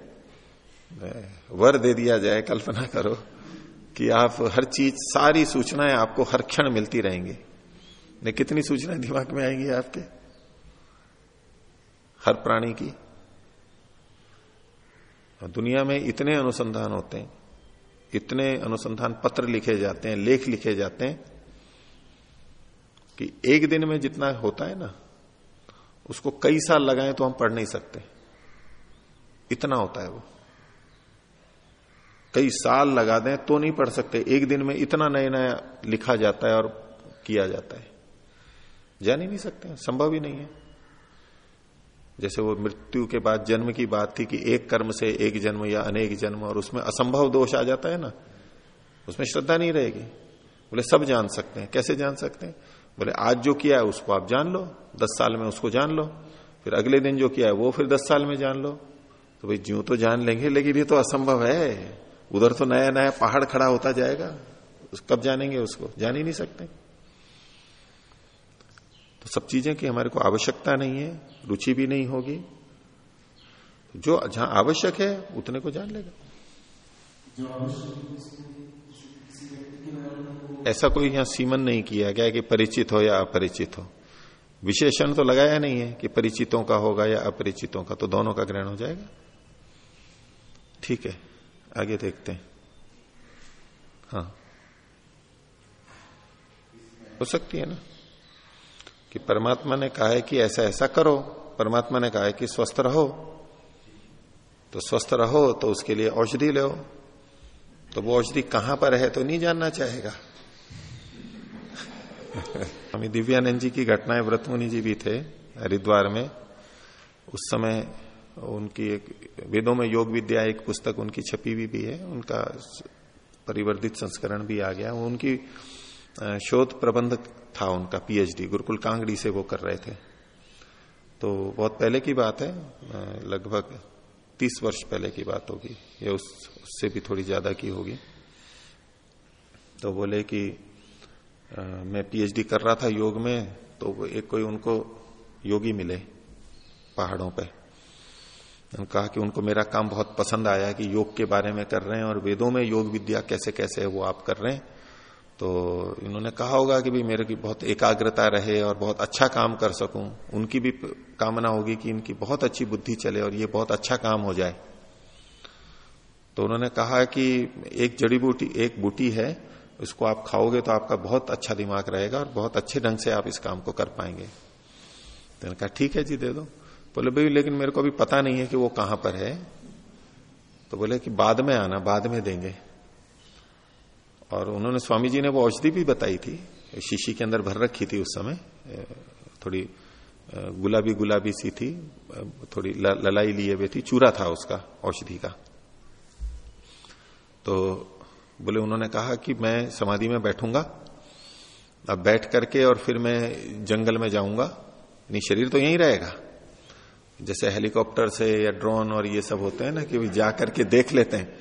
वर दे दिया जाए, कल्पना करो कि आप हर चीज़, सारी सूचनाएँ आपको हर क्षण मिलती रहेंगी। ने कितनी सूचनाएँ दिमाग में आएँगी आपके? हर प्राणी की। दुनिया में इतने अनुसंधान होते हैं, इतने अनुसंधान पत्र लिखे जाते हैं, लेख लिखे जाते हैं, कि एक दिन में जितना होता है ना, उसको कई साल लगाए तो हम पढ़ नहीं सकते। इतना होता है वो। कई साल लगा दें तो नहीं पढ़ सकते। एक दिन में इतना नया नया लिखा जाता है और किया जाता है। जान ही नहीं सकते संभव ही नहीं है। जैसे वो मृत्यु के बाद जन्म की बात थी कि एक कर्म से एक जन्म या अनेक जन्म और उसमें असंभव दोष आ जाता है ना, उसमें श्रद्धा नहीं रहेगी। बोले, सब जान सकते हैं। कैसे जान सकते हैं? बोले, आज जो किया है उसको आप जान लो, दस साल में उसको जान लो, फिर अगले दिन जो किया है वो फिर दस साल में जान लो। तो भाई, ज्यो तो जान लेंगे, लेकिन ये तो असंभव है। उधर तो नया नया पहाड़ खड़ा होता जाएगा। कब जानेंगे उसको? जान ही नहीं सकते। तो सब चीज़ें की हमारे को आवश्यकता नहीं है रुचि भी नहीं होगी। जो जहाँ आवश्यक है उतने को जान लेगा। ऐसा कोई यहाँ सीमन नहीं किया गया कि परिचित हो या अपरिचित हो। विशेषण तो लगाया नहीं है कि परिचितों का होगा या अपरिचितों का तो दोनों का ग्रहण हो जाएगा। ठीक है। आगे देखते हैं। हाँ। हो सकती है ना कि परमात्मा ने कहा है कि ऐसा ऐसा करो, परमात्मा ने कहा है कि स्वस्थ रहो। तो स्वस्थ रहो तो उसके लिए औषधि लो। तो वो औषधि कहाँ पर है तो नहीं जानना चाहेगा। स्वामी दिव्यानंद जी की घटनाएँ, व्रतमुनि जी भी थे हरिद्वार में। उस समय उनकी एक वेदों में योग विद्या एक पुस्तक उनकी छपी हुई भी है उनका परिवर्धित संस्करण भी आ गया। उनकी शोध प्रबंध था उनका पीएचडी गुरुकुल कांगड़ी से वो कर रहे थे। तो बहुत पहले की बात है लगभग तीस वर्ष पहले की बात होगी या उस, उससे भी थोड़ी ज़्यादा की होगी। तो बोले कि आ, मैं पीएचडी कर रहा था योग में तो एक कोई उनको योगी मिले पहाड़ों पे। कहा कि उनको मेरा काम बहुत पसंद आया कि योग के बारे में कर रहे हैं और वेदों में योग विद्या कैसे कैसे है वो आप कर रहे हैं। तो इन्होंने कहा होगा कि भाई मेरे की बहुत एकाग्रता रहे और बहुत अच्छा काम कर सकूँ। उनकी भी कामना होगी कि इनकी बहुत अच्छी बुद्धि चले और ये बहुत अच्छा काम हो जाए। तो उन्होंने कहा कि एक जड़ी बूटी, एक बूटी है उसको आप खाओगे तो आपका बहुत अच्छा दिमाग रहेगा और बहुत अच्छे ढंग से आप इस काम को कर पाएँगे। तो उन्होंने कहा, ठीक है जी, दे दो। बोले, भाई, लेकिन मेरे को अभी पता नहीं है कि वो कहाँ पर है। तो बोले कि, बाद में आना, बाद में देंगे। और उन्होंने स्वामी जी ने वो औषधि भी बताई थी, शीशी के अंदर भर रखी थी उस समय। थोड़ी गुलाबी गुलाबी सी थी थोड़ी ललाई लिए हुए थी, चूरा था उसका, औषधि का। तो बोले, उन्होंने कहा कि मैं समाधि में बैठूँगा, अब बैठ करके और फिर मैं जंगल में जाऊँगा, नहीं, शरीर तो यहीं रहेगा। जैसे हेलीकॉप्टर से या ड्रोन और ये सब होते हैं ना कि जा करके देख लेते हैं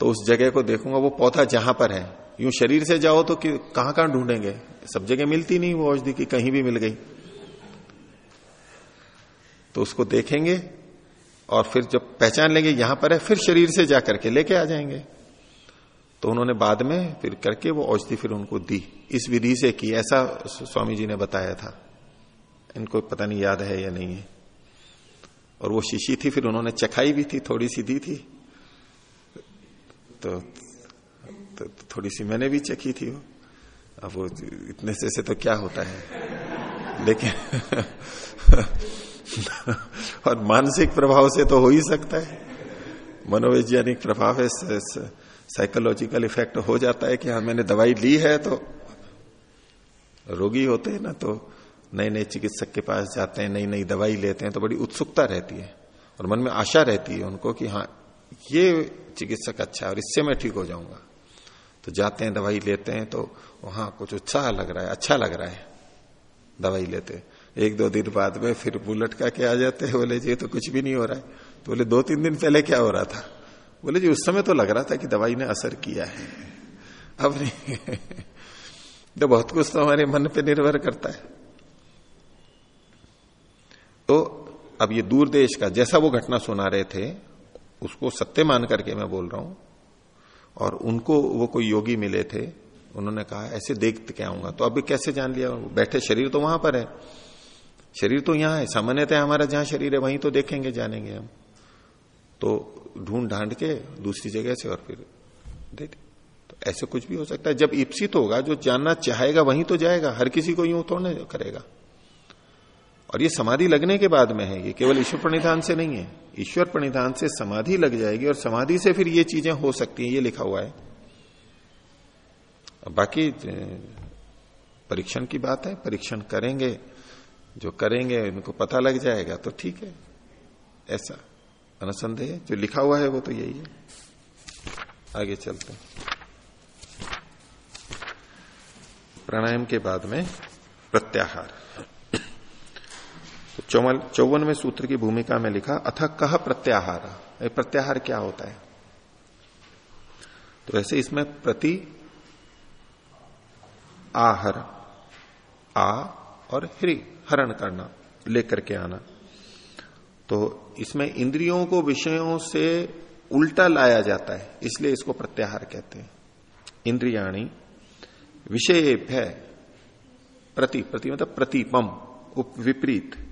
तो उस जगह को देखूँगा, वो पौधा जहाँ पर है। यूँ शरीर से जाओ तो कहाँ कहाँ ढूंढेंगे? सब जगह मिलती नहीं वो औषधि की, कहीं भी मिल गई। तो उसको देखेंगे और फिर जब पहचान लेंगे यहाँ पर है, फिर शरीर से जाकर के लेके आ जाएँगे। तो उन्होंने बाद में फिर करके वो औषधि फिर उनको दी। इस विधि से की ऐसा स्वामी जी ने बताया था। इनको पता नहीं याद है या नहीं है। और वो शीशी थी फिर उन्होंने चखाई भी थी थोड़ी सी दी थी। तो, तो, तो थोड़ी सी मैंने भी चखी थी। वो अब वो इतने से, से तो क्या होता है? लेकिन और मानसिक प्रभाव से तो हो ही सकता है। मनोवैज्ञानिक प्रभाव है साइकोलॉजिकल इफ़ेक्ट हो जाता है कि हाँ मैंने दवाई ली है तो रोगी होते हैं ना तो नए नए चिकित्सक के पास जाते हैं नई नई दवाई लेते हैं तो बड़ी उत्सुकता रहती है और मन में आशा रहती है उनको कि हाँ ये चिकित्सक अच्छा है और इससे मैं ठीक हो जाऊँगा। तो जाते हैं, दवाई लेते हैं तो वहाँ कुछ उत्साह लग रहा है अच्छा लग रहा है दवाई लेते। एक दो दिन बाद में फिर बुलेट का क्या आ जाते हैं? बोले जी तो कुछ भी नहीं हो रहा है। तो बोले, दो तीन दिन पहले क्या हो रहा था? बोले, जी, उस समय तो लग रहा था कि दवाई ने असर किया है। अब नहीं। तो बहुत कुछ तो हमारे मन पे निर्भर करता है। तो अब ये दूर देश का जैसा वो घटना सुना रहे थे, उसको सत्य मान करके मैं बोल रहा हूँ। और उनको वो कोई योगी मिले थे, उन्होंने कहा, ऐसे देख के आऊँगा? तो अभी कैसे जान लिया? बैठे, शरीर तो वहाँ पर है। शरीर तो यहाँ है, सामान्यतः हमारा जहाँ शरीर है, वहीं तो देखेंगे, जानेंगे हम। तो ढूंढ ढांड के दूसरी जगह से और फिर दे तो ऐसे कुछ भी हो सकता है। जब ईप्सित होगा, जो जानना चाहेगा, वहीं तो जाएगा। हर किसी को यूँ थोड़ा करेगा। और ये समाधि लगने के बाद में है, ये केवल ईश्वर प्रणिधान से नहीं है। ईश्वर प्रणिधान से समाधि लग जाएगी और समाधि से फिर ये चीज़ें हो सकती हैं, ये लिखा हुआ है। बाकी परीक्षण की बात है, परीक्षण करेंगे, जो करेंगे उनको पता लग जाएगा तो ठीक है, ऐसा। अनुसंदेह जो लिखा हुआ है, वो तो यही है। आगे चलते प्राणायाम के बाद में प्रत्याहार। चौवन, चौवनवें सूत्र की भूमिका में लिखा, अथ कह प्रत्याहार? प्रत्याहार क्या होता है? तो ऐसे इसमें प्रति आहर, आ और ह्री, हरण करना, लेकर के आना। तो इसमें इंद्रियों को विषयों से उल्टा लाया जाता है, इसलिए इसको प्रत्याहार कहते हैं। इंद्रियाणी विषय प्रति प्रति मतलब प्रतिपम, उप विपरीत।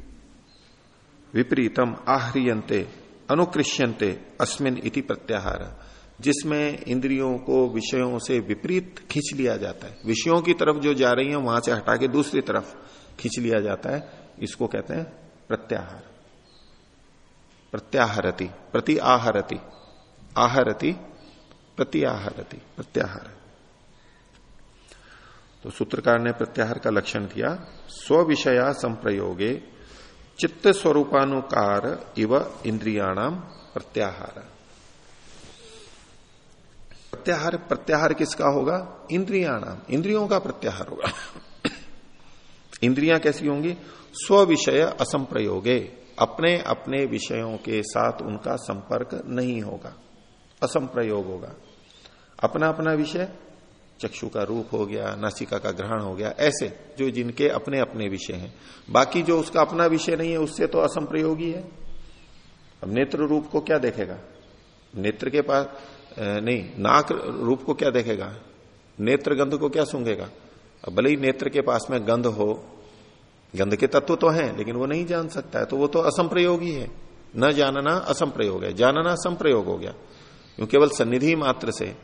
विपरीतम आहरियंते अनुकृष्यंते अस्मिन इति प्रत्याहार। जिसमें इंद्रियों को विषयों से विपरीत खींच लिया जाता है। विषयों की तरफ़ जो जा रही है, वहाँ से हटा के दूसरी तरफ़ खींच लिया जाता है। इसको कहते हैं प्रत्याहार। प्रत्याहरति प्रति आहरति आहरति प्रति आहरति प्रत्याहार। तो सूत्रकार ने प्रत्याहार का लक्षण किया स्व विषया संप्रयोगे चित्त स्वरूपानुकार इव इंद्रियाणाम प्रत्याहार। प्रत्याहार प्रत्याहार किसका होगा? इंद्रियाणाम इंद्रियों का प्रत्याहार होगा। इंद्रियाँ कैसी होंगी? स्व विषय असंप्रयोगे। अपने अपने विषयों के साथ उनका संपर्क नहीं होगा। असंप्रयोग होगा। अपना अपना विषय चक्षु का रूप हो गया, नासिका का ग्रहण हो गया, ऐसे जो जिनके अपने अपने विषय हैं। बाकी जो उसका अपना विषय नहीं है, उससे तो असंप्रयोगी है। अब नेत्र रूप को क्या देखेगा? नेत्र के पास नहीं, नाक रूप को क्या देखेगा? नेत्र गंध को क्या सूंघेगा? अब भले ही नेत्र के पास में गंध हो, गंध के तत्व तो हैं, लेकिन वो नहीं जान सकता है तो वो तो असंप्रयोगी है। न जानना असंप्रयोग है, जानना संप्रयोग हो गया। क्यों केवल सन्निधि मात्र से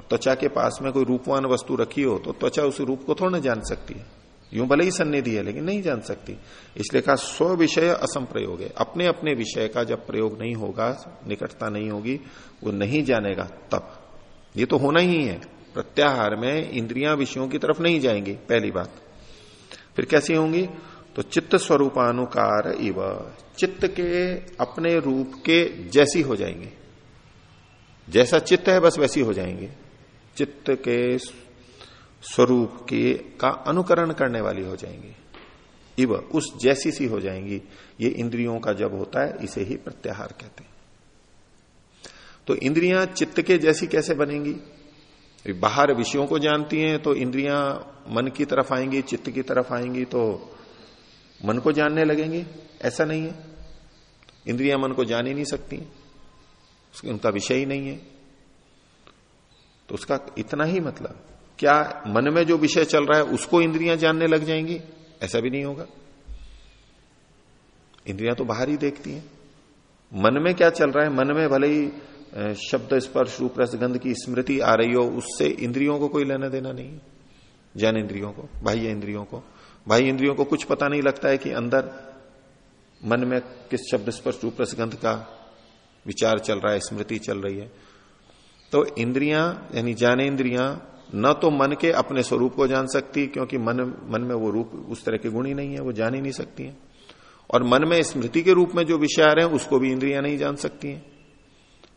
त्वचा के पास में कोई रूपवान वस्तु रखी हो तो त्वचा उस रूप को थोड़ा जान सकती है। यूँ भले ही सन्निधि है, लेकिन नहीं जान सकती। इसलिए कहा, स्व विषय असंप्रयोग है। अपने अपने विषय का जब प्रयोग नहीं होगा, निकटता नहीं होगी, वो नहीं जानेगा तब। ये तो होना ही है। प्रत्याहार में इंद्रियाँ विषयों की तरफ़ नहीं जाएँगी, पहली बात। फिर कैसी होंगी? तो चित्त स्वरूपानुकार इव। चित्त के अपने रूप के जैसी हो जाएँगे। जैसा चित्त है, बस वैसी हो जाएँगे। चित्त के स्वरूप के का अनुकरण करने वाली हो जाएँगी। इव उस जैसी सी हो जाएँगी। ये इंद्रियों का जब होता है, इसे ही प्रत्याहार कहते हैं। तो इंद्रियाँ चित्त के जैसी कैसे बनेंगी? बाहर विषयों को जानती हैं तो इंद्रियाँ मन की तरफ़ आएँगी, चित्त की तरफ़ आएँगी तो मन को जानने लगेंगी। ऐसा नहीं है। इंद्रियाँ मन को जान ही नहीं सकती। उनका विषय ही नहीं है। तो उसका इतना ही मतलब। क्या मन में जो विषय चल रहा है, उसको इंद्रियाँ जानने लग जाएँगी? ऐसा भी नहीं होगा। इंद्रियाँ तो बाहर ही देखती हैं। मन में क्या चल रहा है? मन में भले ही शब्द स्पर्श रूप रस गंध की स्मृति आ रही हो, उससे इंद्रियों को कोई लेना देना नहीं ज्ञान इंद्रियों को, बाह्य इंद्रियों को। बाह्य इंद्रियों को कुछ पता नहीं लगता है कि अंदर मन में किस शब्द स्पर्श रूप रस गंध का विचार चल रहा है, स्मृति चल रही है। तो इंद्रियाँ, यानी ज्ञान इंद्रियाँ, न तो मन के अपने स्वरूप को जान सकती, क्योंकि मन मन में वो रूप उस तरह के गुण ही नहीं है, वो जान ही नहीं सकती है। और मन में स्मृति के रूप में जो विषय आ रहे हैं, उसको भी इंद्रियाँ नहीं जान सकती हैं।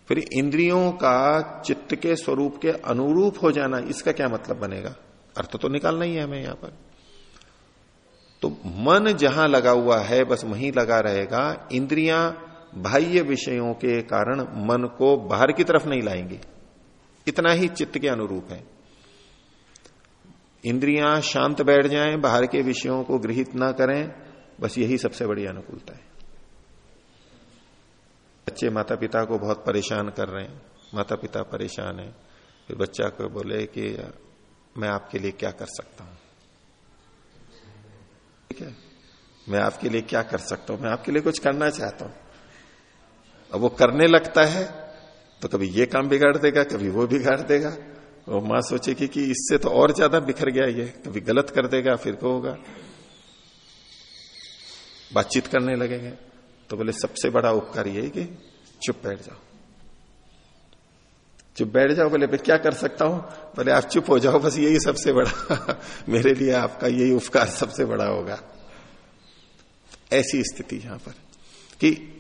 फिर इंद्रियों का चित्त के स्वरूप के अनुरूप हो जाना, इसका क्या मतलब बनेगा? अर्थ तो निकालना ही है हमें यहाँ पर। तो मन जहाँ लगा हुआ है, बस वहीं लगा रहेगा, इंद्रियाँ बाह्य विषयों के कारण मन को बाहर की तरफ़ नहीं लाएँगे। इतना ही चित्त के अनुरूप है। इंद्रियाँ शांत बैठ जाएँ, बाहर के विषयों को गृहित ना करें, बस यही सबसे बड़ी अनुकूलता है। बच्चे माता पिता को बहुत परेशान कर रहे हैं। माता पिता परेशान है। फिर बच्चा को बोले कि, मैं आपके लिए क्या कर सकता हूँ? ठीक है? मैं आपके लिए क्या कर सकता हूँ? मैं आपके लिए कुछ करना चाहता हूँ। अब वो करने लगता है तो कभी ये काम बिगाड़ देगा, कभी वो बिगाड़ देगा। और माँ सोचेगी कि इससे तो और ज़्यादा बिखर गया ये। कभी गलत कर देगा, फिर को होगा। बातचीत करने लगेंगे। तो बोले, सबसे बड़ा उपकार यही कि चुप बैठ जाओ। चुप बैठ जाओ, बोले, मैं क्या कर सकता हूँ? बोले, आप चुप हो जाओ, बस यही सबसे बड़ा मेरे लिए आपका यही उपकार सबसे बड़ा होगा। ऐसी स्थिति यहाँ पर कि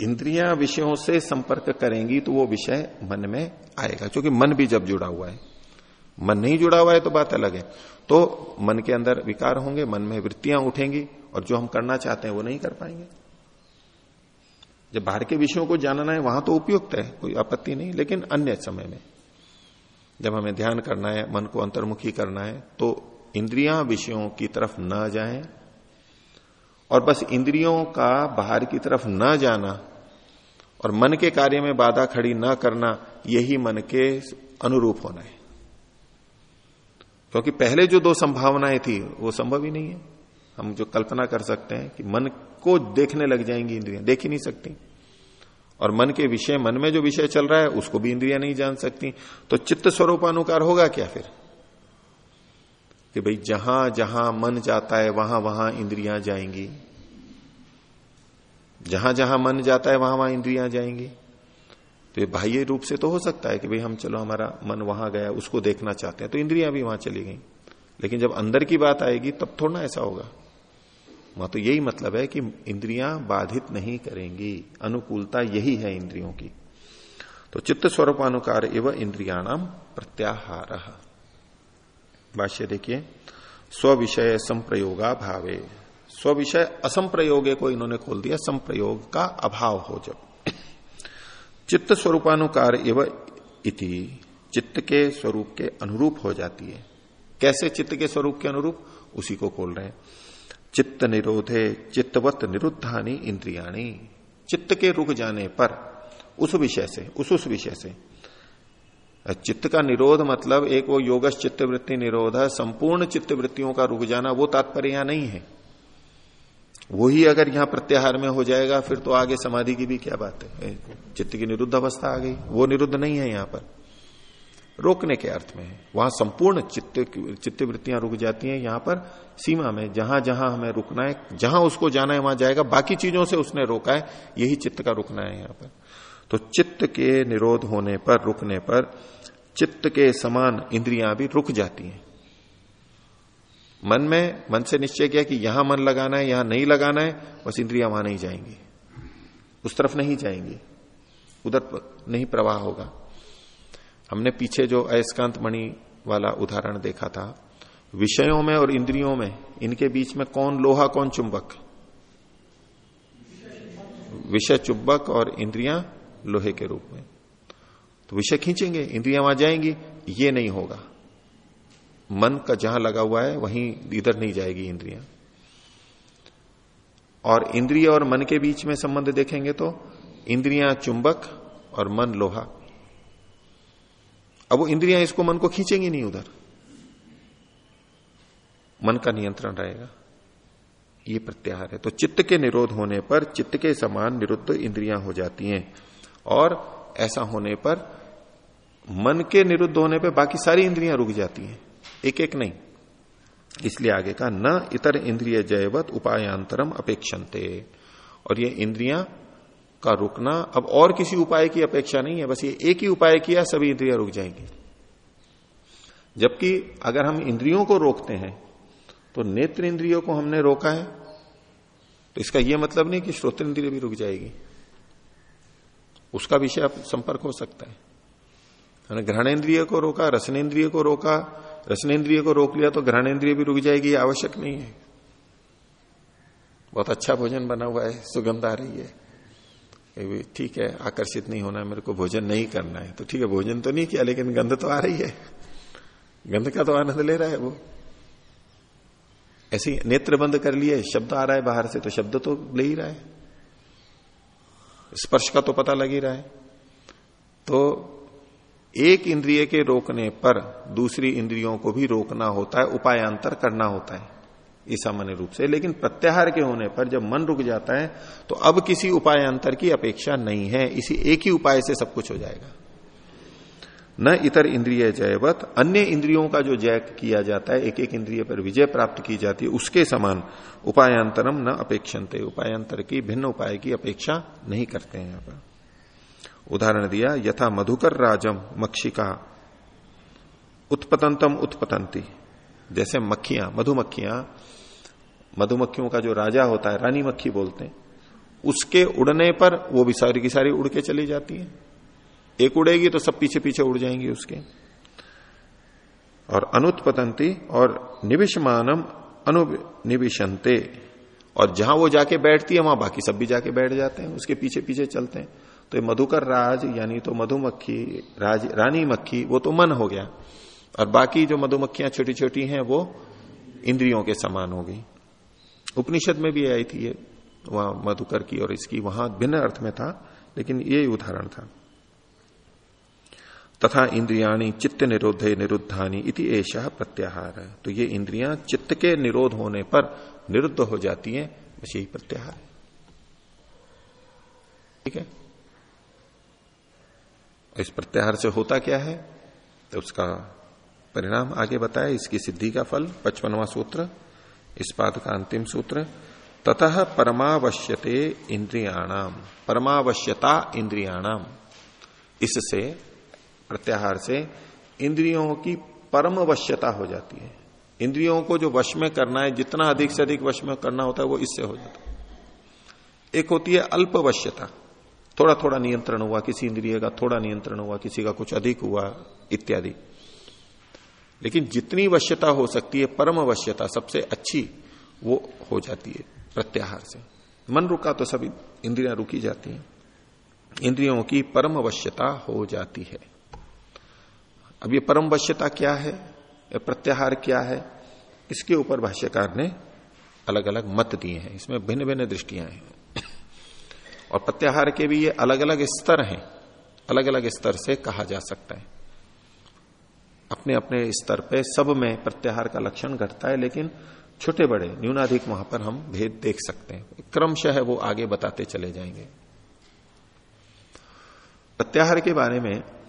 इंद्रियाँ विषयों से संपर्क करेंगी तो वो विषय मन में आएगा। क्योंकि मन भी जब जुड़ा हुआ है, मन नहीं जुड़ा हुआ है तो बात अलग है। तो मन के अंदर विकार होंगे, मन में वृत्तियाँ उठेंगी और जो हम करना चाहते हैं वो नहीं कर पाएँगे। जब बाहर के विषयों को जानना है, वहाँ तो उपयुक्त है, कोई आपत्ति नहीं, लेकिन अन्य समय में। जब हमें ध्यान करना है, मन को अंतर्मुखी करना है तो इंद्रियाँ विषयों की तरफ़ न जाएँ और बस इंद्रियों का बाहर की तरफ़ न जाना और मन के कार्य में बाधा खड़ी न करना, यही मन के अनुरूप होना है। क्योंकि पहले जो दो संभावनाएँ थी, वो संभव ही नहीं है। हम जो कल्पना कर सकते हैं कि मन को देखने लग जाएँगी इंद्रियाँ, देख ही नहीं सकती। और मन के विषय, मन में जो विषय चल रहा है, उसको भी इंद्रियाँ नहीं जान सकती। तो चित्त स्वरूपानुकार होगा क्या फिर? कि भाई जहाँ जहाँ मन जाता है, वहाँ वहाँ इंद्रियाँ जाएँगी। जहाँ जहाँ मन जाता है, वहाँ वहाँ इंद्रियाँ जाएँगी। तो ये बाह्य रूप से तो हो सकता है कि भाई हम चलो, हमारा मन वहाँ गया, उसको देखना चाहते हैं तो इंद्रियाँ भी वहाँ चली गई। लेकिन जब अंदर की बात आएगी, तब थोड़ा ऐसा होगा। वहाँ तो यही मतलब है कि इंद्रियाँ बाधित नहीं करेंगी। अनुकूलता यही है इंद्रियों की। तो चित्त स्वरूपानुकार एवं इंद्रियाणाम प्रत्याहार। भाष्य देखिए स्व विषय संप्रयोगा भावे। स्व विषय असंप्रयोगे को इन्होंने खोल दिया, संप्रयोग का अभाव हो जब। चित्त स्वरूपानुकार एवं इति चित्त के स्वरूप के अनुरूप हो जाती है। कैसे चित्त के स्वरूप के अनुरूप? उसी को खोल रहे हैं। चित्त निरोधे, चित्तवत निरुद्धानी इंद्रियाणी। चित्त के रुक जाने पर उस विषय से, उस उस विषय से चित्त का निरोध मतलब एक वो योगस चित्त वृत्ति निरोध है, संपूर्ण चित्त वृत्तियों का रुक जाना, वो तात्पर्य यहाँ नहीं है। वो ही अगर यहाँ प्रत्याहार में हो जाएगा, फिर तो आगे समाधि की भी क्या बात है? चित्त की निरुद्ध अवस्था आ गई। वो निरुद्ध नहीं है यहाँ पर। रोकने के अर्थ में है। वहाँ संपूर्ण चित्त चित्त वृत्तियाँ रुक जाती हैं यहाँ पर सीमा में। जहाँ जहाँ हमें रुकना है, जहाँ उसको जाना है, वहाँ जाएगा। बाकी चीज़ों से उसने रोका है, यही चित्त का रुकना है यहाँ पर। तो चित्त के निरोध होने पर, रुकने पर, चित्त के समान इंद्रियाँ भी रुक जाती हैं। मन में, मन से निश्चय किया कि यहाँ मन लगाना है, यहाँ नहीं लगाना है, बस इंद्रिया वहाँ नहीं जाएँगी। उस तरफ़ नहीं जाएँगी। उधर नहीं प्रवाह होगा। हमने पीछे जो अयस्कांत मणि वाला उदाहरण देखा था, विषयों में और इंद्रियों में, इनके बीच में कौन लोहा, कौन चुंबक? विषय चुंबक और इंद्रियाँ लोहे के रूप में। तो विषय खींचेंगे, इंद्रियाँ वहाँ जाएँगी, ये नहीं होगा। मन का जहाँ लगा हुआ है, वहीं इधर नहीं जाएगी इंद्रियाँ। और इंद्रिय और मन के बीच में संबंध देखेंगे तो इंद्रियाँ चुंबक और मन लोहा। अब वो इंद्रियाँ इसको मन को खींचेंगी नहीं उधर। मन का नियंत्रण रहेगा। ये प्रत्याहार है। तो चित्त के निरोध होने पर, चित्त के समान निरुद्ध इंद्रियाँ हो जाती हैं। और ऐसा होने पर मन के निरुद्ध होने पर बाकी सारी इंद्रियाँ रुक जाती हैं। एक एक नहीं। इसलिए आगे का न इतर इंद्रिय जयवत उपायांतरम अपेक्षन्ते। और ये इंद्रियाँ का रुकना अब और किसी उपाय की अपेक्षा नहीं है, बस ये एक ही उपाय किया, सभी इंद्रियाँ रुक जाएँगी। जबकि अगर हम इंद्रियों को रोकते हैं तो नेत्र इंद्रियों को हमने रोका है। तो इसका यह मतलब नहीं कि श्रोत्र इंद्रिय भी रुक जाएगी। उसका विषय संपर्क हो सकता है। ग्रहणेन्द्रिय को रोका, रसनेन्द्रिय को रोका, रसनेन्द्रिय को रोक लिया तो ग्रहणेन्द्रिय भी रुक जाएगी आवश्यक नहीं है। बहुत अच्छा भोजन बना हुआ है, सुगंध आ रही है। ठीक है, आकर्षित नहीं होना मेरे को भोजन नहीं करना है। तो ठीक है, भोजन तो नहीं किया, लेकिन गंध तो आ रही है। गंध का तो आनंद ले रहा है वो। ऐसे नेत्र बंद कर लिए, शब्द आ रहा है बाहर से तो शब्द तो ले ही रहा है। स्पर्श का तो पता लग ही रहा है। तो एक इंद्रिय के रोकने पर दूसरी इंद्रियों को भी रोकना होता है, उपायांतर करना होता है इस सामान्य रूप से। लेकिन प्रत्याहार के होने पर जब मन रुक जाता है तो अब किसी उपायांतर की अपेक्षा नहीं है, इसी एक ही उपाय से सब कुछ हो जाएगा। न इतर इंद्रिय जयवत, अन्य इंद्रियों का जो जय किया जाता है एक एक इंद्रिय पर विजय प्राप्त की जाती है, उसके समान उपायांतरम न अपेक्षन्ते। उपायांतर की, भिन्न उपाय की अपेक्षा नहीं करते हैं यहाँ पर उदाहरण दिया, यथा मधुकर राजम मक्षिका उत्पतंतम उत्पतंती। जैसे मक्खियाँ, मधुमक्खियाँ, मधुमक्खियों का जो राजा होता है, रानी मक्खी बोलते हैं, उसके उड़ने पर वो भी सारी की सारी उड़ के चली जाती है। एक उड़ेगी तो सब पीछे पीछे उड़ जाएँगी उसके। और अनुत्पतंती और निविशमानम अनुनिविशंते और जहाँ वो जाके बैठती है, वहाँ बाकी सब भी जाके बैठ जाते हैं, उसके पीछे पीछे चलते हैं। तो ये मधुकर राज, यानी तो मधुमक्खी, राज, रानी मक्खी, वो तो मन हो गया। और बाकी जो मधुमक्खियाँ छोटी छोटी हैं, वो इंद्रियों के समान हो गई। उपनिषद में भी आई थी ये, वहाँ मधुकर की और इसकी, वहाँ भिन्न अर्थ में था, लेकिन ये उदाहरण था। तथा इंद्रियाणी चित्त निरोधे निरुद्धानी इति ऐसा प्रत्याहार। है तो ये इंद्रियाँ चित्त के निरोध होने पर निरुद्ध हो जाती हैं बस यही प्रत्याहार। है ठीक है? इस प्रत्याहार से होता क्या है? तो उसका परिणाम आगे बताया, इसकी सिद्धि का फल, पचपनवा सूत्र, इस पाद का अंतिम सूत्र, ततः परमावश्यते इंद्रियाणाम, परमावश्यता इंद्रियाणाम। इससे प्रत्याहार से इंद्रियों की परमवश्यता हो जाती है। इंद्रियों को जो वश में करना है, जितना अधिक से अधिक वश में करना होता है, वो इससे हो जाता है। एक होती है अल्प वश्यता। थोड़ा थोड़ा नियंत्रण हुआ, किसी इंद्रिय का थोड़ा नियंत्रण हुआ, किसी का कुछ अधिक हुआ, इत्यादि। लेकिन जितनी वश्यता हो सकती है, परम वश्यता सबसे अच्छी वो हो जाती है, प्रत्याहार से। मन रुका तो सभी इंद्रियाँ रुकी जाती हैं। इंद्रियों की परम वश्यता हो जाती है। अब ये परम वश्यता क्या है? प्रत्याहार क्या है? इसके ऊपर भाष्यकार ने अलग अलग मत दिए हैं। इसमें भिन्न भिन्न दृष्टियाँ हैं। और प्रत्याहार के भी ये अलग अलग स्तर हैं। अलग अलग स्तर से कहा जा सकता है। अपने अपने स्तर पे सब में प्रत्याहार का लक्षण घटता है, लेकिन छोटे बड़े न्यूनाधिक वहाँ पर हम भेद देख सकते हैं। क्रमशः है वो आगे बताते चले जाएँगे। प्रत्याहार के बारे में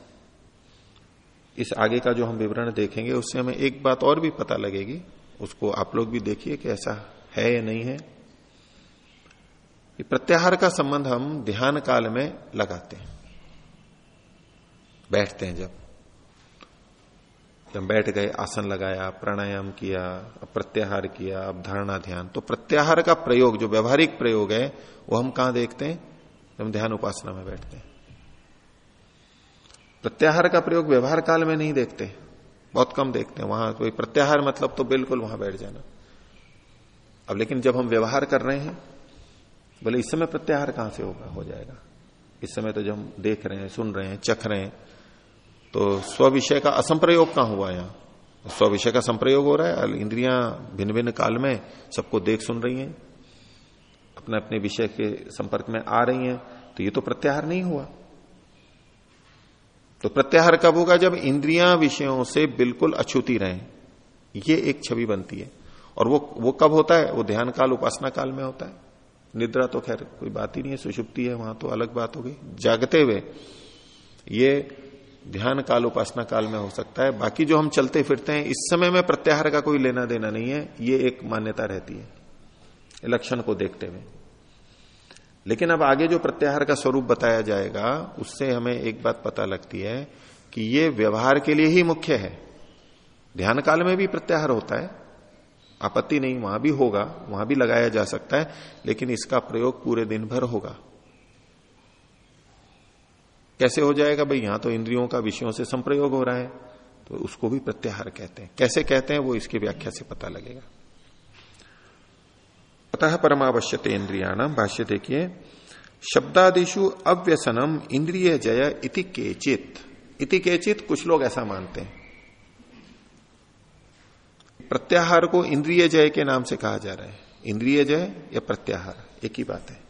इस आगे का जो हम विवरण देखेंगे, उससे हमें एक बात और भी पता लगेगी। उसको आप लोग भी देखिए कि ऐसा है या नहीं है। प्रत्याहार का संबंध हम ध्यान काल में लगाते हैं। बैठते हैं जब। जब बैठ गए, आसन लगाया, प्राणायाम किया प्रत्याहार किया, अब धारणा ध्यान। तो प्रत्याहार का प्रयोग, जो व्यवहारिक प्रयोग है, वो हम कहाँ देखते हैं? जब ध्यान उपासना में बैठते हैं। प्रत्याहार का प्रयोग व्यवहार काल में नहीं देखते, बहुत कम देखते हैं। वहाँ कोई प्रत्याहार मतलब तो बिल्कुल वहाँ बैठ जाना। अब लेकिन जब हम व्यवहार कर रहे हैं, बोले, इस समय प्रत्याहार कहाँ से होगा? हो जाएगा। इस समय तो जब हम देख रहे हैं, सुन रहे हैं, चख रहे हैं तो स्व विषय का असंप्रयोग कहाँ हुआ यहाँ? स्व विषय का संप्रयोग हो रहा है इंद्रियाँ भिन्न भिन्न काल में सबको देख सुन रही हैं अपने अपने विषय के संपर्क में आ रही हैं तो ये तो प्रत्याहार नहीं हुआ। तो प्रत्याहार कब होगा? जब इंद्रियाँ विषयों से बिल्कुल अछूती रहे। ये एक छवि बनती है। और वो वो कब होता है? वो ध्यान काल उपासना काल में होता है। निद्रा तो खैर कोई बात ही नहीं है, सुषुप्ति है, वहाँ तो अलग बात हो गई। जागते हुए ये ध्यान काल उपासना काल में हो सकता है। बाकी जो हम चलते फिरते हैं, इस समय में प्रत्याहार का कोई लेना देना नहीं है। ये एक मान्यता रहती है, लक्षण को देखते हुए। लेकिन अब आगे जो प्रत्याहार का स्वरूप बताया जाएगा, उससे हमें एक बात पता लगती है कि ये व्यवहार के लिए ही मुख्य है। ध्यान काल में भी प्रत्याहार होता है। आपत्ति नहीं, वहाँ भी होगा, वहाँ भी लगाया जा सकता है, लेकिन इसका प्रयोग पूरे दिन भर होगा। कैसे हो जाएगा? भाई, यहाँ तो इंद्रियों का विषयों से संप्रयोग हो रहा है तो उसको भी प्रत्याहार कहते हैं। कैसे कहते हैं वो इसकी व्याख्या से पता लगेगा। अतः परमावश्यते इंद्रियाणाम भाष्य देखिए शब्दादिशु अव्यसनम इंद्रिय जय इति केचित। इति केचित कुछ लोग ऐसा मानते हैं। प्रत्याहार को इंद्रिय जय के नाम से कहा जा रहा है। इंद्रिय जय या प्रत्याहार, एक ही बात है।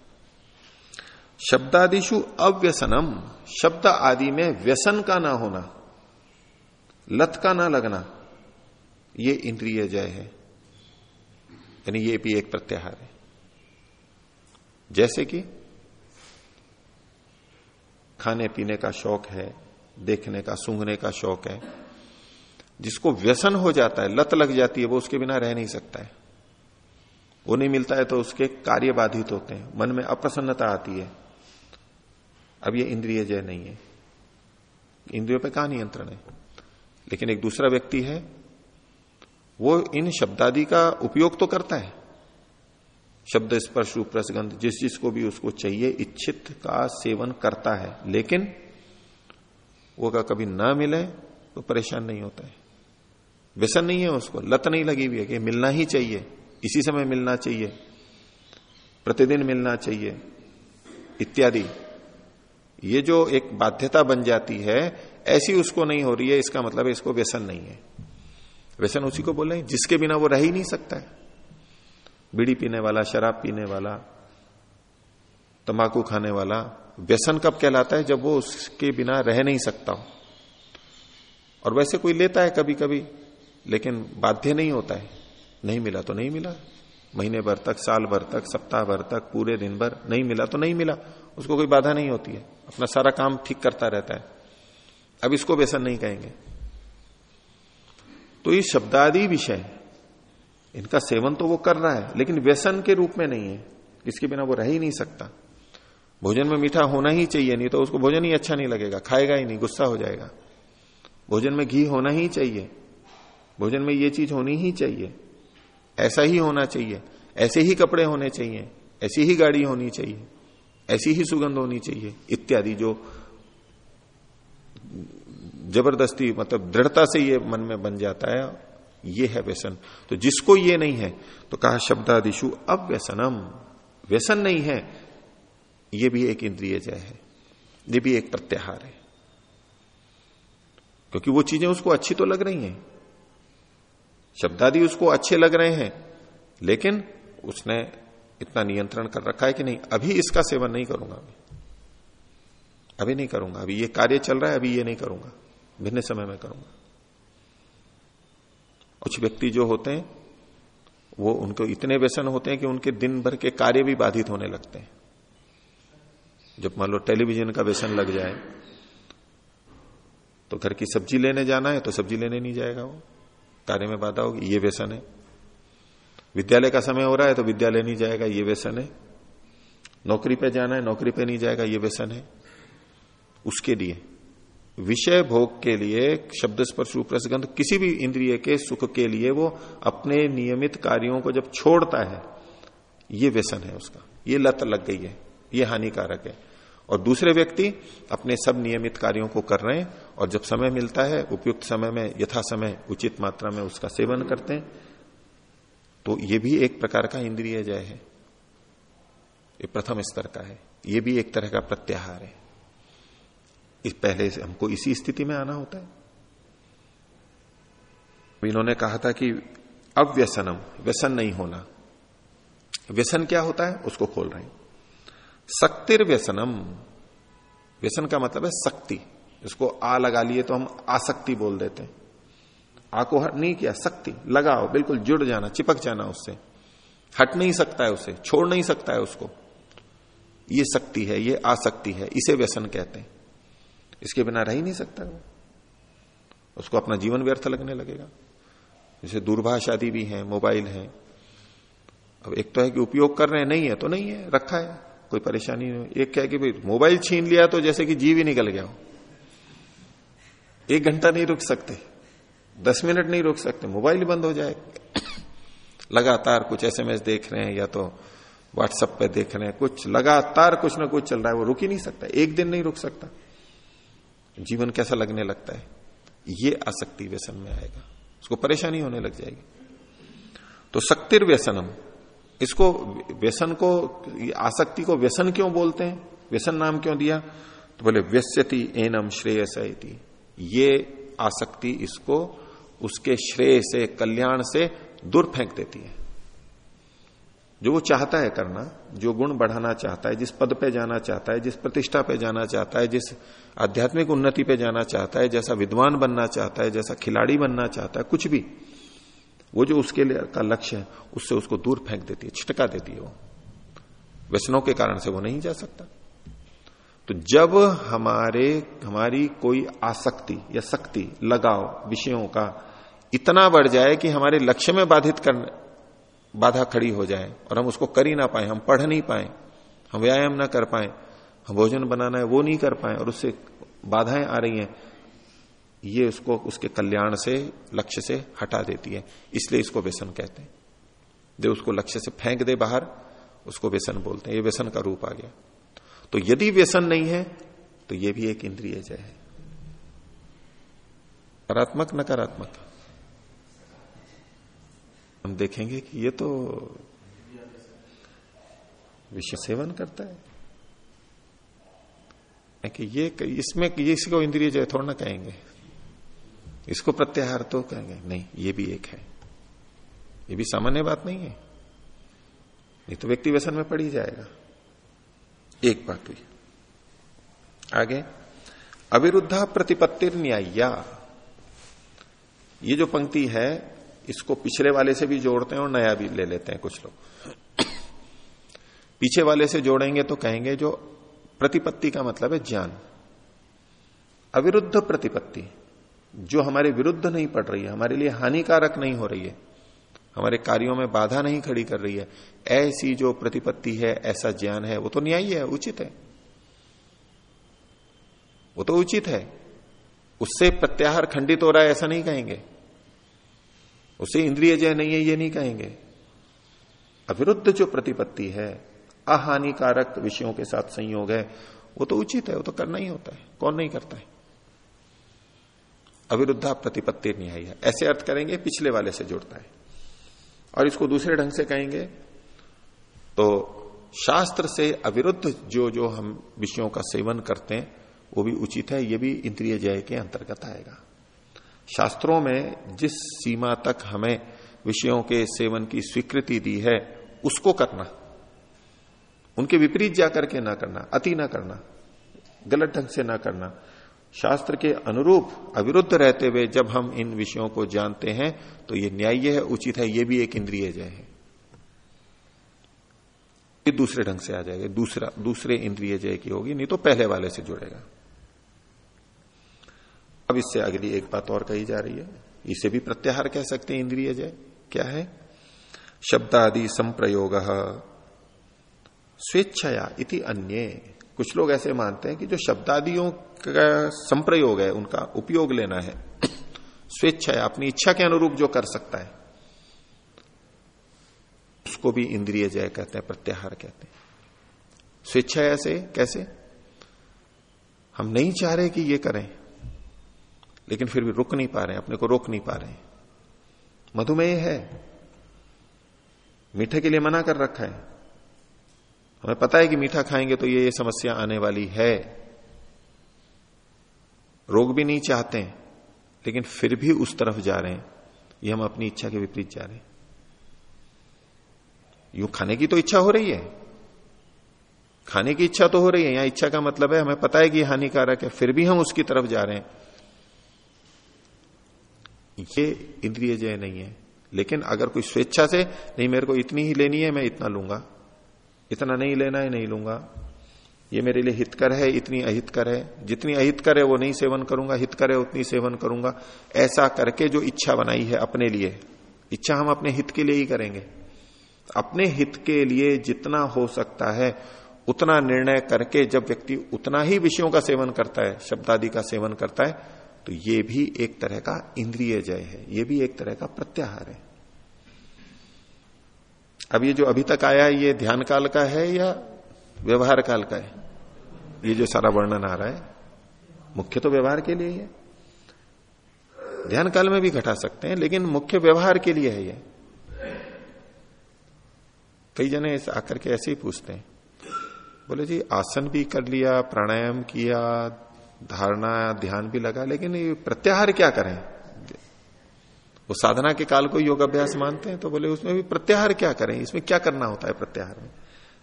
शब्दादिशु अव्यसनम, शब्द आदि में व्यसन का ना होना, लत का ना लगना, ये इंद्रिय जय है। यानी ये भी एक प्रत्याहार है। जैसे कि खाने पीने का शौक है, देखने का, सूंघने का शौक है, जिसको व्यसन हो जाता है, लत लग जाती है, वो उसके बिना रह नहीं सकता है। वो नहीं मिलता है तो उसके कार्य बाधित होते हैं। मन में अप्रसन्नता आती है। अब ये इंद्रिय जय नहीं है। इंद्रियों पे कहा नियंत्रण है? लेकिन एक दूसरा व्यक्ति है वो इन शब्दादि का उपयोग तो करता है। शब्द स्पर्श रूप रसगंध जिस जिसको भी उसको चाहिए, इच्छित का सेवन करता है। लेकिन वो का कभी ना मिले तो परेशान नहीं होता है। व्यसन नहीं है उसको, लत नहीं लगी हुई है कि मिलना ही चाहिए। इसी समय मिलना चाहिए। प्रतिदिन मिलना चाहिए। इत्यादि। ये जो एक बाध्यता बन जाती है, ऐसी उसको नहीं हो रही है, इसका मतलब है इसको व्यसन नहीं है। व्यसन उसी को बोल रहे हैं, जिसके बिना वो रह ही नहीं सकता है। बीड़ी पीने वाला, शराब पीने वाला, तंबाकू खाने वाला, व्यसन कब कहलाता है जब वो उसके बिना रह नहीं सकता हो। और वैसे कोई लेता है कभी कभी लेकिन बाध्य नहीं होता है। नहीं मिला तो नहीं मिला। महीने भर तक, साल भर तक, सप्ताह भर तक, पूरे दिन भर नहीं मिला तो नहीं मिला। उसको कोई बाधा नहीं होती है। अपना सारा काम ठीक करता रहता है। अब इसको व्यसन नहीं कहेंगे। तो ये शब्दादि विषय इनका सेवन तो वो कर रहा है, लेकिन व्यसन के रूप में नहीं है। इसके बिना वो रह ही नहीं सकता। भोजन में मीठा होना ही चाहिए, नहीं तो उसको भोजन ही अच्छा नहीं लगेगा, खाएगा ही नहीं, गुस्सा हो जाएगा। भोजन में घी होना ही चाहिए। भोजन में ये चीज़ होनी ही चाहिए। ऐसा ही होना चाहिए। ऐसे ही कपड़े होने चाहिए। ऐसी ही गाड़ी होनी चाहिए। ऐसी ही सुगंध होनी चाहिए। इत्यादि जो ज़बरदस्ती मतलब दृढ़ता से ये मन में बन जाता है, ये है व्यसन। तो जिसको ये नहीं है तो कहा शब्दादिशु अव्यसनम। व्यसन नहीं है, ये भी एक इंद्रिय जय है, ये भी एक प्रत्याहार है। क्योंकि वो चीज़ें उसको अच्छी तो लग रही हैं। शब्दादि उसको अच्छे लग रहे हैं, लेकिन उसने इतना नियंत्रण कर रखा है कि नहीं, अभी इसका सेवन नहीं करूँगा अभी अभी नहीं करूँगा, अभी ये कार्य चल रहा है, अभी ये नहीं करूँगा। भिन्न समय में करूँगा। कुछ व्यक्ति जो होते हैं, वो उनको इतने व्यसन होते हैं कि उनके दिन भर के कार्य भी बाधित होने लगते हैं। जब मान लो टेलीविज़न का व्यसन लग जाए तो घर की सब्ज़ी लेने जाना है तो सब्ज़ी लेने नहीं जाएगा वो। कार्य में बाधा होगी, ये व्यसन है। विद्यालय का समय हो रहा है तो विद्यालय नहीं जाएगा, ये व्यसन है। नौकरी पे जाना है, नौकरी पे नहीं जाएगा, ये व्यसन है। उसके लिए विषय भोग के लिए शब्द स्पर्श रूप किसी भी इंद्रिय के सुख के लिए वो अपने नियमित कार्यों को जब छोड़ता है, ये व्यसन है उसका। ये लत लग गई है, ये हानिकारक है। और दूसरे व्यक्ति अपने सब नियमित कार्यों को कर रहे हैं और जब समय मिलता है, उपयुक्त समय में, यथा समय, उचित मात्रा में उसका सेवन करते हैं तो ये भी एक प्रकार का इंद्रिय जय है। ये प्रथम स्तर का है। ये भी एक तरह का प्रत्याहार है। इस पहले से हमको इसी स्थिति में आना होता है। इन्होंने कहा था कि अव्यसनम व्यसन नहीं होना। व्यसन क्या होता है? उसको खोल रहे हैं। शक्तिर व्यसनम। व्यसन का मतलब है शक्ति। इसको आ लगा लिए तो हम आसक्ति बोल देते हैं। आ को हट नहीं किया, शक्ति। लगाओ, बिल्कुल जुड़ जाना, चिपक जाना उससे। हट नहीं सकता है उसे, छोड़ नहीं सकता है उसको। ये शक्ति है, ये आसक्ति है, इसे व्यसन कहते हैं। इसके बिना रह ही नहीं सकता वो। उसको अपना जीवन व्यर्थ लगने लगेगा। जैसे दूरभाष आदि भी है, मोबाइल है। अब एक तो है कि उपयोग कर रहे हैं, नहीं है तो नहीं है, रखा है। कोई परेशानी नहीं एक क्या है कि भाई, मोबाइल छीन लिया तो जैसे कि जीव ही निकल गया हो। एक घंटा नहीं रुक सकते। दस मिनट नहीं रुक सकते। मोबाइल बंद हो जाए। लगातार कुछ एसएमएस देख रहे हैं या तो व्हाट्सएप पे देख रहे हैं। कुछ, लगातार कुछ ना कुछ चल रहा है। वो रुक ही नहीं सकता। एक दिन नहीं रुक सकता। जीवन कैसा लगने लगता है? ये आसक्ति व्यसन में आएगा। उसको परेशानी होने लग जाएगी। तो शक्तिर व्यसनम। इसको व्यसन को, आसक्ति को व्यसन क्यों बोलते हैं? व्यसन नाम क्यों दिया? तो बोले, व्यस्यति एनम श्रेयस ये आसक्ति इसको उसके श्रेय से, कल्याण से दूर फेंक देती है। जो वो चाहता है करना, जो गुण बढ़ाना चाहता है, जिस पद पे जाना चाहता है, जिस प्रतिष्ठा पे जाना चाहता है, जिस आध्यात्मिक उन्नति पे जाना चाहता है, जैसा विद्वान बनना चाहता है, जैसा खिलाड़ी बनना चाहता है, कुछ भी, वो जो उसके लिए का लक्ष्य है, उससे उसको दूर फेंक देती है, छिटका देती है वो। व्यसनों के कारण से वो नहीं जा सकता। तो जब हमारे, हमारी कोई आसक्ति या शक्ति, लगाव, विषयों का इतना बढ़ जाए कि हमारे लक्ष्य में बाधित कर बाधा खड़ी हो जाए और हम उसको कर ही ना पाए, हम पढ़ नहीं पाए, हम व्यायाम ना कर पाए, हम भोजन बनाना है, वो नहीं कर पाए और उससे बाधाएँ आ रही हैं, ये उसको उसके कल्याण से, लक्ष्य से हटा देती है। इसलिए इसको व्यसन कहते हैं। जो उसको लक्ष्य से फेंक दे बाहर, उसको व्यसन बोलते हैं। ये व्यसन का रूप आ गया। तो यदि व्यसन नहीं है तो ये भी एक इंद्रिय जय है। सकारात्मक नकारात्मक। हम देखेंगे कि ये तो विषय सेवन करता है। कि ये इसमें ये इसको इंद्रिय जो है थोड़ा ना कहेंगे। इसको प्रत्याहार तो कहेंगे। नहीं, ये भी एक है। ये भी सामान्य बात नहीं है। नहीं तो व्यक्ति व्यसन में पड़ ही जाएगा। एक बात हुई। आगे, अविरुद्धा प्रतिपत्तिर न्याय्या ये जो पंक्ति है इसको पिछले वाले से भी जोड़ते हैं और नया भी ले लेते हैं कुछ लोग। पीछे वाले से जोड़ेंगे तो कहेंगे जो प्रतिपत्ति का मतलब है ज्ञान। अविरुद्ध प्रतिपत्ति, जो हमारे विरुद्ध नहीं पड़ रही है, हमारे लिए हानिकारक नहीं हो रही है, हमारे कार्यों में बाधा नहीं खड़ी कर रही है, ऐसी जो प्रतिपत्ति है, ऐसा ज्ञान है, वो तो न्याय है, उचित है। वो तो उचित है। उससे प्रत्याहार खंडित हो रहा है, ऐसा नहीं कहेंगे। उसे इंद्रिय जय नहीं है, ये नहीं कहेंगे। अविरुद्ध जो प्रतिपत्ति है, अहानिकारक विषयों के साथ संयोग है, वो तो उचित है, वो तो करना ही होता है। कौन नहीं करता है? अविरुद्धा प्रतिपत्ति न्याय है। ऐसे अर्थ करेंगे, पिछले वाले से जुड़ता है। और इसको दूसरे ढंग से कहेंगे तो शास्त्र से अविरुद्ध जो जो हम विषयों का सेवन करते हैं, वो भी उचित है, ये भी इंद्रिय जय के अंतर्गत आएगा। शास्त्रों में जिस सीमा तक हमें विषयों के सेवन की स्वीकृति दी है, उसको करना। उनके विपरीत जाकर के ना करना, अति ना करना, गलत ढंग से ना करना। शास्त्र के अनुरूप अविरुद्ध रहते हुए जब हम इन विषयों को जानते हैं तो ये न्याय है, उचित है, ये भी एक इंद्रिय जय है। ये दूसरे ढंग से आ जाएगा, दूसरा, दूसरे इंद्रिय जय की होगी, नहीं तो पहले वाले से जुड़ेगा। अब इससे अगली एक बात और कही जा रही है। इसे भी प्रत्याहार कह सकते हैं इंद्रिय जय। क्या है? शब्दादि संप्रयोग। स्वेच्छया इति अन्य। कुछ लोग ऐसे मानते हैं कि जो शब्दादियों का संप्रयोग है, उनका उपयोग लेना है। स्वेच्छा है अपनी इच्छा के अनुरूप जो कर सकता है। उसको भी इंद्रिय जय कहते हैं, प्रत्याहार कहते हैं। स्वेच्छा ऐसे कैसे? हम नहीं चाह रहे कि ये करें। लेकिन फिर भी रुक नहीं पा रहे हैं, अपने को रोक नहीं पा रहे हैं। मधुमेह है। मीठे के लिए मना कर रखा है। हमें पता है कि मीठा खाएँगे तो ये ये समस्या आने वाली है। रोग भी नहीं चाहते हैं, लेकिन फिर भी उस तरफ़ जा रहे हैं। ये हम अपनी इच्छा के विपरीत जा रहे हैं। यू खाने की तो इच्छा हो रही है। खाने की इच्छा तो हो रही है, यहाँ इच्छा का मतलब है, हमें पता है कि हानिकारक है, फिर भी हम उसकी तरफ़ जा रहे हैं। ये इंद्रिय जय नहीं है। लेकिन अगर कोई स्वेच्छा से, नहीं, मेरे को इतनी ही लेनी है, मैं इतना लूँगा। इतना नहीं लेना है, नहीं लूँगा। ये मेरे लिए हितकर है, इतनी अहितकर है। जितनी अहितकर है, वो नहीं सेवन करूँगा, हितकर है, उतनी सेवन करूँगा। ऐसा करके जो इच्छा बनाई है अपने लिए, इच्छा हम अपने हित के लिए ही करेंगे। अपने हित के लिए जितना हो सकता है, उतना निर्णय करके जब व्यक्ति उतना ही विषयों का सेवन करता है, शब्दादि का सेवन करता है तो ये भी एक तरह का इंद्रिय जय है, ये भी एक तरह का प्रत्याहार है। अब ये जो अभी तक आया ये ध्यान काल का है या व्यवहार काल का है? ये जो सारा वर्णन आ रहा है, मुख्य तो व्यवहार के लिए है। ध्यान काल में भी घटा सकते हैं, लेकिन मुख्य व्यवहार के लिए है ये। कई जने इस आकर के ऐसे ही पूछते हैं, बोले जी, आसन भी कर लिया, प्राणायाम किया धारणा ध्यान भी लगा, लेकिन ये प्रत्याहार क्या करें? वो साधना के काल को योग अभ्यास मानते हैं तो बोले, उसमें भी प्रत्याहार क्या करें? इसमें क्या करना होता है प्रत्याहार में?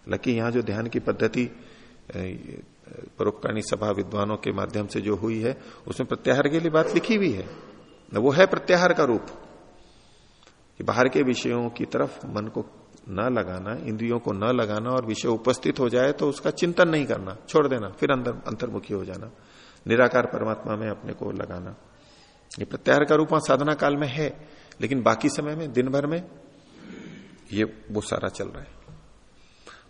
लकी यहाँ जो ध्यान की पद्धति परोपकारिणी सभा विद्वानों के माध्यम से जो हुई है, उसमें प्रत्याहार के लिए बात लिखी हुई है। वो है प्रत्याहार का रूप। कि बाहर के विषयों की तरफ़ मन को न लगाना, इंद्रियों को न लगाना, और विषय उपस्थित हो जाए तो उसका चिंतन नहीं करना, छोड़ देना, फिर अंदर, अंतर्मुखी हो जाना। निराकार परमात्मा में अपने को लगाना। ये प्रत्याहार का रूप साधना काल में है, लेकिन बाकी समय में, दिन भर में, ये वो सारा चल रहा है।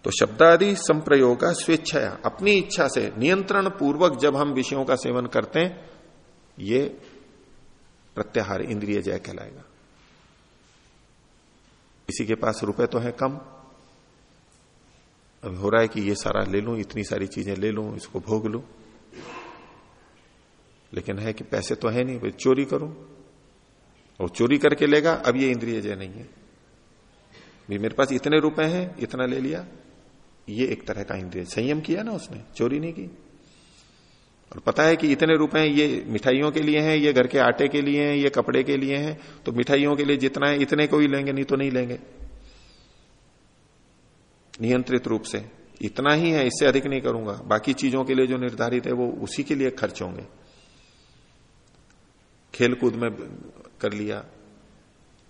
तो शब्दादि संप्रयोग स्वेच्छा अपनी इच्छा से नियंत्रण पूर्वक जब हम विषयों का सेवन करते हैं, ये प्रत्याहार इंद्रिय जय कहलाएगा। किसी के पास रुपए तो है कम। अब हो रहा है कि ये सारा ले लू, इतनी सारी चीज़ें ले लू, इसको भोग लूँ। लेकिन है कि पैसे तो है नहीं भाई चोरी करूँ? और चोरी करके लेगा, अब ये इंद्रिय जय नहीं है। भी मेरे पास इतने रुपए हैं, इतना ले लिया। ये एक तरह का इंद्रिय, संयम किया ना उसने, चोरी नहीं की। और पता है कि इतने रुपए ये मिठाइयों के लिए हैं, ये घर के आटे के लिए हैं, ये कपड़े के लिए हैं तो मिठाइयों के लिए जितना है, इतने को ही लेंगे, नहीं तो नहीं लेंगे। नियंत्रित रूप से। इतना ही है, इससे अधिक नहीं करूँगा। बाकी चीज़ों के लिए जो निर्धारित है, वो उसी के लिए खर्च होंगे। खेल कूद में कर लिया,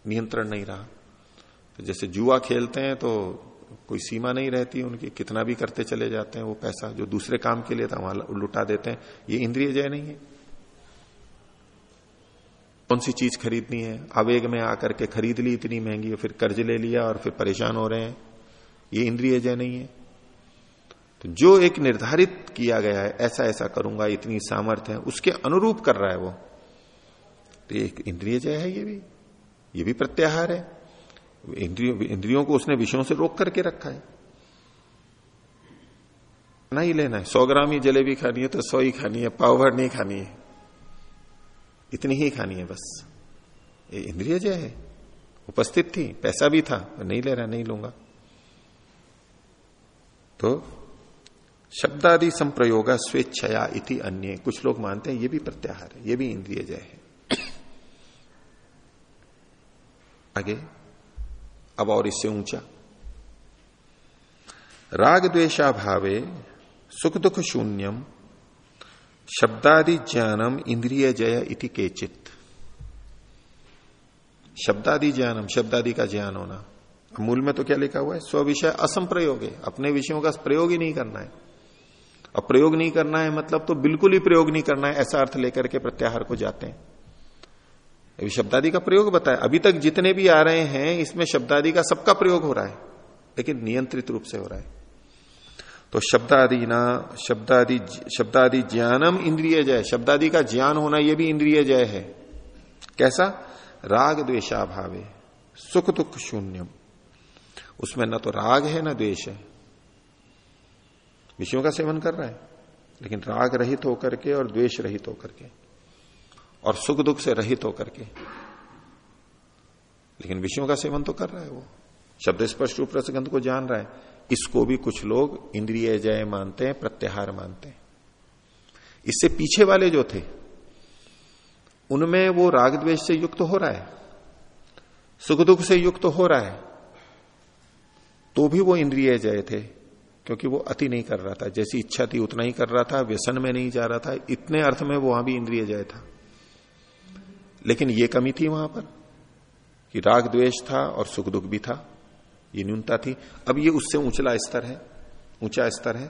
नियंत्रण नहीं रहा। तो जैसे जुआ खेलते हैं तो कोई सीमा नहीं रहती, उनकी कितना भी करते चले जाते हैं, वो पैसा जो दूसरे काम के लिए था, वहाँ लुटा देते हैं। ये इंद्रिय जय नहीं है। कौन सी चीज़ खरीदनी है? आवेग में आकर के खरीद ली इतनी महँगी फिर कर्ज ले लिया, और फिर परेशान हो रहे हैं। ये इंद्रिय जय नहीं है। तो जो एक निर्धारित किया गया है ऐसा ऐसा करूँगा, इतनी सामर्थ्य है, उसके अनुरूप कर रहा है वो। तो एक इंद्रिय जय है ये भी। ये भी प्रत्याहार है। इंद्रियों इंद्रियों को उसने विषयों से रोक करके रखा है। ना ही लेना है। सौ ग्राम ही जलेबी खानी है तो सौ ही खानी है, पाव भर नहीं खानी है। इतनी ही खानी है बस। ये इंद्रिय जय है। उपस्थित थी, पैसा भी था नहीं ले रहा, नहीं लूँगा। तो शब्दादि संप्रयोग स्वेच्छया इति अन्य। कुछ लोग मानते हैं ये भी प्रत्याहार है, ये भी इंद्रिय जय है। आगे। अब और इससे ऊँचा। राग द्वेशा भावे सुख दुख शून्यम शब्दादि ज्ञानम इंद्रिय जय इति केचित। शब्दादि ज्ञानम शब्दादि का ज्ञान होना। मूल में तो क्या लिखा हुआ है? स्व विषय असम प्रयोग है अपने विषयों का प्रयोग ही नहीं करना है। अब प्रयोग नहीं करना है मतलब तो बिल्कुल ही प्रयोग नहीं करना है, ऐसा अर्थ लेकर के प्रत्याहार को जाते हैं। अभी शब्दादि का प्रयोग बताया अभी तक जितने भी आ रहे हैं, इसमें शब्दादि का सबका प्रयोग हो रहा है, लेकिन नियंत्रित रूप से हो रहा है। तो शब्दादि ना, शब्दादि शब्दादि ज्ञानम इंद्रिय जय। शब्दादि का ज्ञान होना यह भी इंद्रिय जय है। कैसा? राग द्वेषा भावे सुख दुख शून्यम। उसमें न तो राग है, ना द्वेष है। विषयों का सेवन कर रहा है, लेकिन राग रहित होकर के और द्वेष रहित होकर के। और सुख दुख से रहित होकर के। लेकिन विषयों का सेवन तो कर रहा है वो। शब्द स्पर्श रूप रसगंध को जान रहा है। इसको भी कुछ लोग इंद्रिय जय मानते हैं, प्रत्याहार मानते हैं। इससे पीछे वाले जो थे, उनमें वो राग द्वेष से युक्त तो हो रहा है, सुख दुख से युक्त तो हो रहा है तो भी वो इंद्रिय जय थे, क्योंकि वो अति नहीं कर रहा था। जैसी इच्छा थी उतना ही कर रहा था, व्यसन में नहीं जा रहा था। इतने अर्थ में वहाँ भी इंद्रिय जय था। लेकिन ये कमी थी वहाँ पर, कि राग द्वेष था और सुख दुख भी था, ये न्यूनता थी। अब ये उससे ऊंचला स्तर है, ऊँचा स्तर है।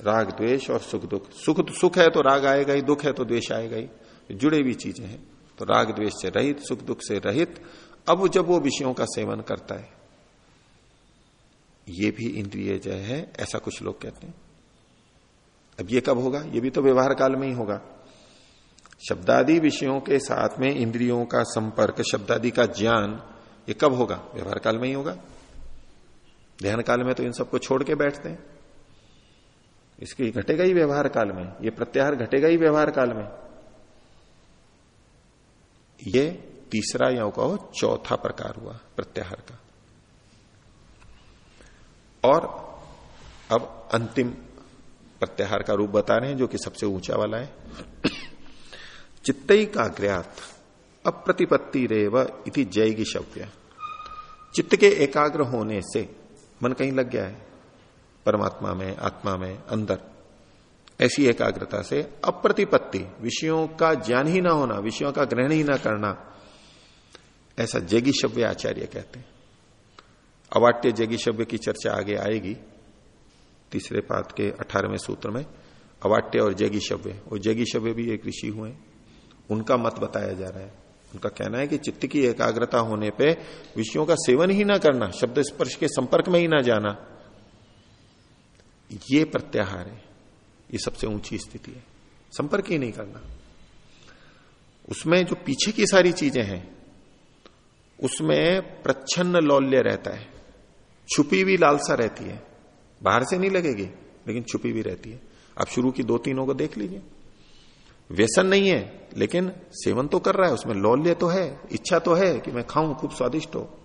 राग द्वेष और सुख दुख। सुख सुख है तो राग आएगा ही, दुख है तो द्वेष आएगा ही। जुड़े हुई चीज़ें हैं। तो राग द्वेष से रहित, सुख दुख से रहित, अब जब वो विषयों का सेवन करता है, ये भी इंद्रिय जय है, ऐसा कुछ लोग कहते हैं। अब ये कब होगा? ये भी तो व्यवहार काल में ही होगा। शब्दादि विषयों के साथ में इंद्रियों का संपर्क, शब्दादि का ज्ञान, ये कब होगा? व्यवहार काल में ही होगा। ध्यान काल में तो इन सबको छोड़ के बैठते हैं। इसकी घटेगा ही व्यवहार काल में। ये प्रत्याहार घटेगा ही व्यवहार काल में। ये तीसरा या कहो, चौथा प्रकार हुआ प्रत्याहार का। और अब अंतिम प्रत्याहार का रूप बता रहे हैं, जो कि सबसे ऊँचा वाला है। चित्तई का ग्रत अप्रतिपत्ति रेव इति जयगी शव्य चित्त के एकाग्र होने से मन कहीं लग गया है, परमात्मा में, आत्मा में, अंदर। ऐसी एकाग्रता से अप्रतिपत्ति, विषयों का ज्ञान ही ना होना, विषयों का ग्रहण ही ना करना, ऐसा जगी शब्द आचार्य कहते हैं। अवाट्य जगी शव्य की चर्चा आगे आएगी, तीसरे पाद के अठारहवें सूत्र में। अवाट्य और जगी शव्य और जगी शव्य भी एक ऋषि हुए उनका मत बताया जा रहा है। उनका कहना है कि चित्त की एकाग्रता होने पे विषयों का सेवन ही ना करना, शब्द स्पर्श के संपर्क में ही ना जाना, ये प्रत्याहार है। ये सबसे ऊँची स्थिति है। संपर्क ही नहीं करना। उसमें जो पीछे की सारी चीज़ें हैं, उसमें प्रच्छन्न लौल्य रहता है। छुपी हुई लालसा रहती है। बाहर से नहीं लगेगी, लेकिन छुपी भी रहती है। आप शुरू की दो तीनों को देख लीजिए। व्यसन नहीं है, लेकिन सेवन तो कर रहा है, उसमें लौल्य तो है, इच्छा तो है कि मैं खाऊं, खूब स्वादिष्ट हो।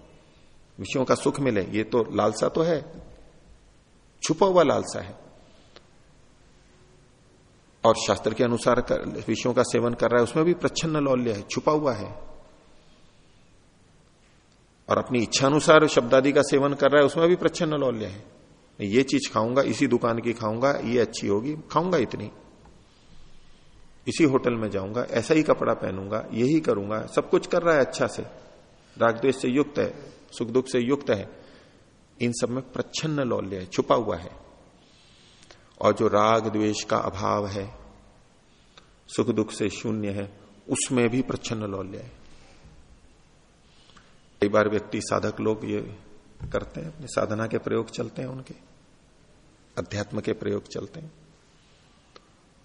विषयों का सुख मिले, ये तो लालसा तो है। छुपा हुआ लालसा है। और शास्त्र के अनुसार विषयों का सेवन कर रहा है, उसमें भी प्रच्छन्न लौल्य है, छुपा हुआ है। और अपनी इच्छा अनुसार शब्दादि का सेवन कर रहा है, उसमें भी प्रच्छन्न लौल्य है। ये चीज़ खाऊँगा, इसी दुकान की खाऊँगा, ये अच्छी होगी, खाऊँगा इतनी। इसी होटल में जाऊँगा, ऐसा ही कपड़ा पहनूँगा, यही करूँगा, सब कुछ कर रहा है अच्छा से। राग द्वेष से युक्त है, सुख दुख से युक्त है। इन सब में प्रच्छन्न लौल्य है, छुपा हुआ है। और जो राग द्वेष का अभाव है, सुख दुख से शून्य है, उसमें भी प्रच्छन्न लौल्य है। कई बार व्यक्ति साधक लोग ये करते हैं, अपनी साधना के प्रयोग चलते हैं उनके, अध्यात्म के प्रयोग चलते हैं।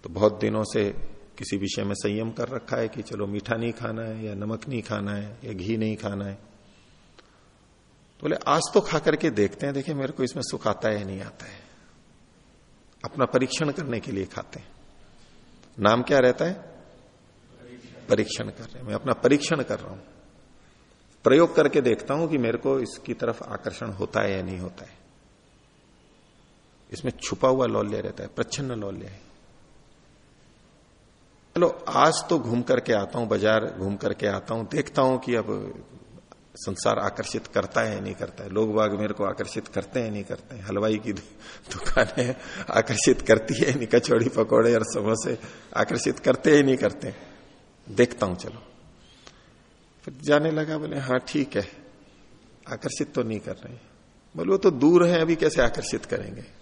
तो बहुत दिनों से किसी विषय में संयम कर रखा है कि चलो मीठा नहीं खाना है या नमक नहीं खाना है या घी नहीं खाना है। तो बोले, आज तो खा करके देखते हैं, देखिए मेरे को इसमें सुख आता है या नहीं आता है। अपना परीक्षण करने के लिए खाते हैं। नाम क्या रहता है? परीक्षण कर रहे हैं। मैं अपना परीक्षण कर रहा हूँ। प्रयोग करके देखता हूँ कि मेरे को इसकी तरफ़ आकर्षण होता है या नहीं होता है। इसमें छुपा हुआ लौल्य रहता है, प्रच्छन्न लौल्य है। चलो, आज तो घूम करके आता हूँ, बाज़ार घूम करके आता हूँ, देखता हूँ कि अब संसार आकर्षित करता है नहीं करता है। लोग बाग मेरे को आकर्षित करते हैं नहीं करते हैं। हलवाई की दुकानें आकर्षित करती है नहीं, कचौड़ी, पकौड़े और समोसे आकर्षित करते ही नहीं करते देखता हूँ, चलो। फिर जाने लगा, बोले हाँ ठीक है। आकर्षित तो नहीं कर रहे बोले, वो तो दूर है, अभी कैसे आकर्षित करेंगे?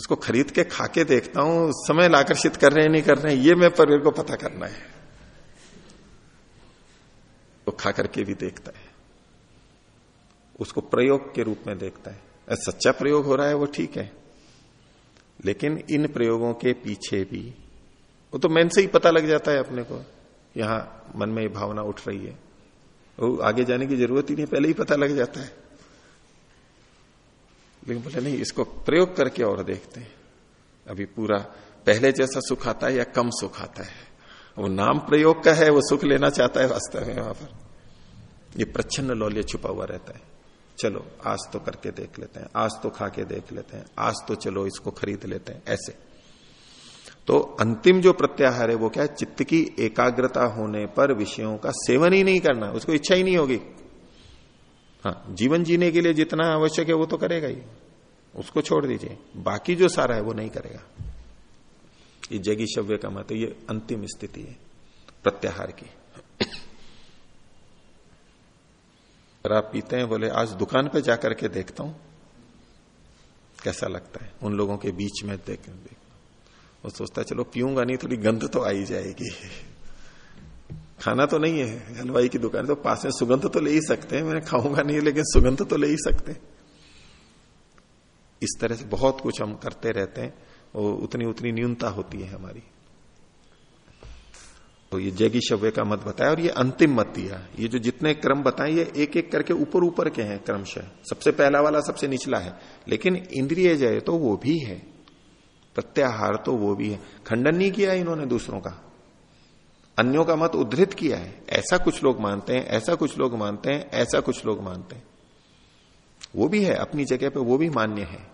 इसको खरीद के खाके देखता हूँ, समय आकर्षित कर रहे हैं, नहीं कर रहे हैं, ये मैं पर को पता करना है। तो खा करके भी देखता है। उसको प्रयोग के रूप में देखता है। सच्चा प्रयोग हो रहा है, वो ठीक है। लेकिन इन प्रयोगों के पीछे भी, वो तो मन से ही पता लग जाता है अपने को, यहाँ मन में ये भावना उठ रही है। वो आगे जाने की ज़रूरत ही नहीं, पहले ही पता लग जाता है। लेकिन बोले, नहीं, इसको प्रयोग करके और देखते हैं। अभी पूरा पहले जैसा सुख आता है या कम सुख आता है? वो नाम प्रयोग का है, वो सुख लेना चाहता है वास्तव में वहाँ पर। ये प्रच्छन्न लौल्य छुपा हुआ रहता है। चलो, आज तो करके देख लेते हैं, आज तो खा के देख लेते हैं, आज तो चलो इसको खरीद लेते हैं, ऐसे। तो अंतिम जो प्रत्याहार है, वो क्या है? चित्त की एकाग्रता होने पर विषयों का सेवन ही नहीं करना, उसको इच्छा ही नहीं होगी। हाँ जीवन जीने के लिए जितना आवश्यक है वो तो करेगा ही। उसको छोड़ दीजिए। बाकी जो सारा है वो नहीं करेगा। ये जगी शव्य का मत ये अंतिम स्थिति है, प्रत्याहार की। आप पीते हैं, बोले, आज दुकान पे जाकर के देखता हूँ। कैसा लगता है? उन लोगों के बीच में देख देख। वो सोचता चलो, पीऊँगा नहीं, थोड़ी गंध तो आई जाएगी। खाना तो नहीं है, हलवाई की दुकान तो पास में सुगंध तो ले ही सकते हैं, मैंने खाऊँगा नहीं, लेकिन सुगंध तो ले ही सकते इस तरह से बहुत कुछ हम करते रहते हैं, और उतनी उतनी न्यूनता होती है हमारी। तो ये जैगी शव्य का मत बताया और ये अंतिम मत दिया। ये जो जितने क्रम बताए, ये एक एक करके ऊपर ऊपर के हैं क्रमशः। सबसे पहला वाला सबसे निचला है, लेकिन इंद्रिय जय तो वो भी है, प्रत्याहार तो वो भी है। खंडन नहीं किया इन्होंने दूसरों का। अन्यों का मत उद्धृत किया है। ऐसा कुछ लोग मानते हैं, ऐसा कुछ लोग मानते हैं, ऐसा कुछ लोग मानते हैं। वो भी है, अपनी जगह पे वो भी मान्य है।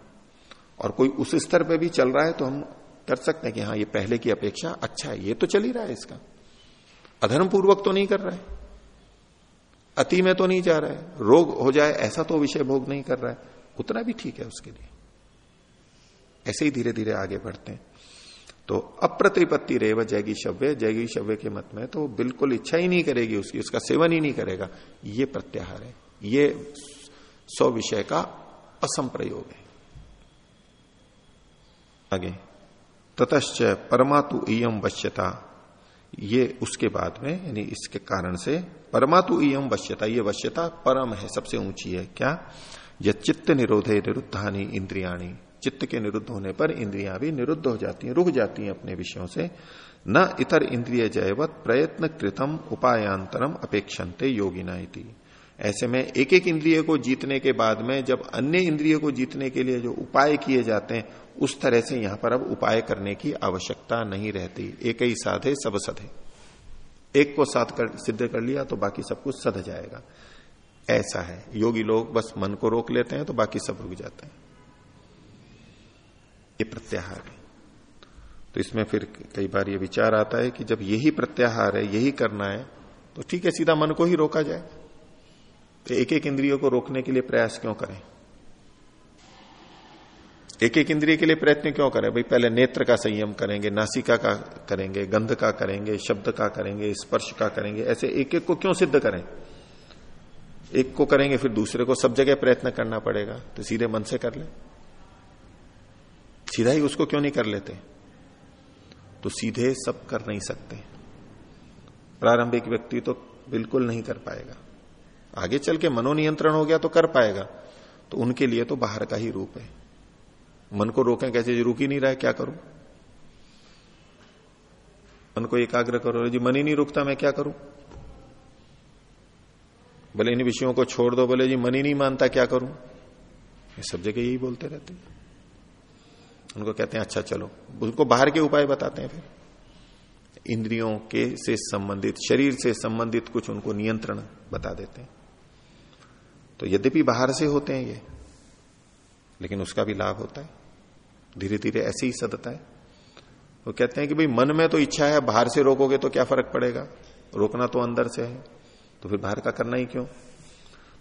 और कोई उस स्तर पे भी चल रहा है तो हम कर सकते हैं कि हाँ ये पहले की अपेक्षा अच्छा है, ये तो चल ही रहा है इसका। अधर्म पूर्वक तो नहीं कर रहा है। अति में तो नहीं जा रहा है। रोग हो जाए, ऐसा तो विषय भोग नहीं कर रहा है। उतना भी ठीक है उसके लिए। ऐसे ही धीरे धीरे आगे बढ़ते हैं। तो अप्रतिपत्ति रेव जैगी शव्य जैगी शव्य के मत में तो बिल्कुल इच्छा ही नहीं करेगी उसकी, उसका सेवन ही नहीं करेगा। ये प्रत्याहार है। ये सौ विषय का असम प्रयोग है। आगे। ततश्च परमातु इम वश्यता। ये उसके बाद में, यानी इसके कारण से, परमातु इम वश्यता, ये वश्यता परम है, सबसे ऊँची है। क्या? यह चित्त निरोधे निरुद्धानी इंद्रियाणी। चित्त के निरुद्ध होने पर इंद्रियाँ भी निरुद्ध हो जाती हैं, रुक जाती हैं अपने विषयों से। न इतर इंद्रिय जयवत प्रयत्न कृतम उपायांतरम अपेक्षन्ते योगिना ऐसे में एक एक इंद्रिय को जीतने के बाद में जब अन्य इंद्रिय को जीतने के लिए जो उपाय किए जाते हैं, उस तरह से यहाँ पर अब उपाय करने की आवश्यकता नहीं रहती। एक ही साधे सब सधे एक को साथ कर, सिद्ध कर लिया तो बाकी सब कुछ सध जाएगा। ऐसा है। योगी लोग बस मन को रोक लेते हैं तो बाकी सब रुक जाते हैं। ये प्रत्याहार तो इसमें फिर कई बार ये विचार आता है कि जब यही प्रत्याहार है, यही करना है तो ठीक है, सीधा मन को ही रोका जाए। तो एक एक इंद्रियों को रोकने के लिए प्रयास क्यों करें? एक एक इंद्रिय के लिए प्रयत्न क्यों करें? भाई, पहले नेत्र का संयम करेंगे, नासिका का करेंगे, गंध का करेंगे, शब्द का करेंगे, स्पर्श का करेंगे, ऐसे एक एक को क्यों सिद्ध करें? एक को करेंगे, फिर दूसरे को सब जगह प्रयत्न करना पड़ेगा तो सीधे मन से कर ले। सीधा ही उसको क्यों नहीं कर लेते? तो सीधे सब कर नहीं सकते। प्रारंभिक व्यक्ति तो बिल्कुल नहीं कर पाएगा। आगे चल के मनोनियंत्रण हो गया तो कर पाएगा। तो उनके लिए तो बाहर का ही रूप है। मन को रोकें कैसे? रुक ही नहीं रहा है, क्या करूँ? मन को एकाग्र करो। जी, मन ही नहीं रुकता, मैं क्या करूँ? बोले इन विषयों को छोड़ दो बोले जी, मन ही नहीं मानता, क्या करूँ? ये सब जगह यही बोलते रहते हैं। उनको कहते हैं अच्छा चलो। उनको बाहर के उपाय बताते हैं फिर। इंद्रियों के से संबंधित, शरीर से संबंधित कुछ उनको नियंत्रण बता देते हैं। तो यद्यपि बाहर से होते हैं ये, लेकिन उसका भी लाभ होता है। धीरे धीरे ऐसे ही सदता है। वो कहते हैं कि भाई, मन में तो इच्छा है, बाहर से रोकोगे तो क्या फ़र्क पड़ेगा? रोकना तो अंदर से है तो फिर बाहर का करना ही क्यों?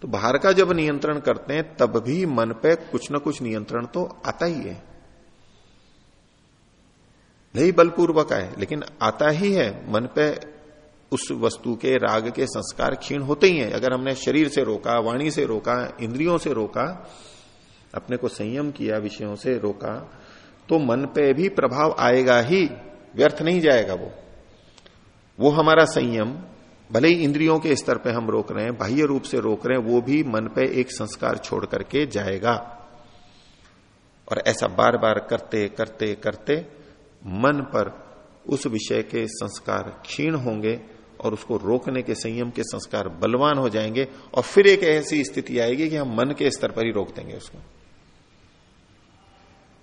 तो बाहर का जब नियंत्रण करते हैं, तब भी मन पे कुछ ना कुछ नियंत्रण तो आता ही है। नहीं बलपूर्वक आए, लेकिन आता ही है, मन पे उस वस्तु के राग के संस्कार क्षीण होते ही हैं। अगर हमने शरीर से रोका, वाणी से रोका, इंद्रियों से रोका, अपने को संयम किया, विषयों से रोका तो मन पे भी प्रभाव आएगा ही, व्यर्थ नहीं जाएगा वो। वो हमारा संयम, भले ही इंद्रियों के स्तर पे हम रोक रहे हैं, बाह्य रूप से रोक रहे हैं, वो भी मन पे एक संस्कार छोड़ करके जाएगा। और ऐसा बार बार करते करते करते मन पर उस विषय के संस्कार क्षीण होंगे और उसको रोकने के संयम के संस्कार बलवान हो जाएँगे और फिर एक ऐसी स्थिति आएगी कि हम मन के स्तर पर ही रोक देंगे उसको।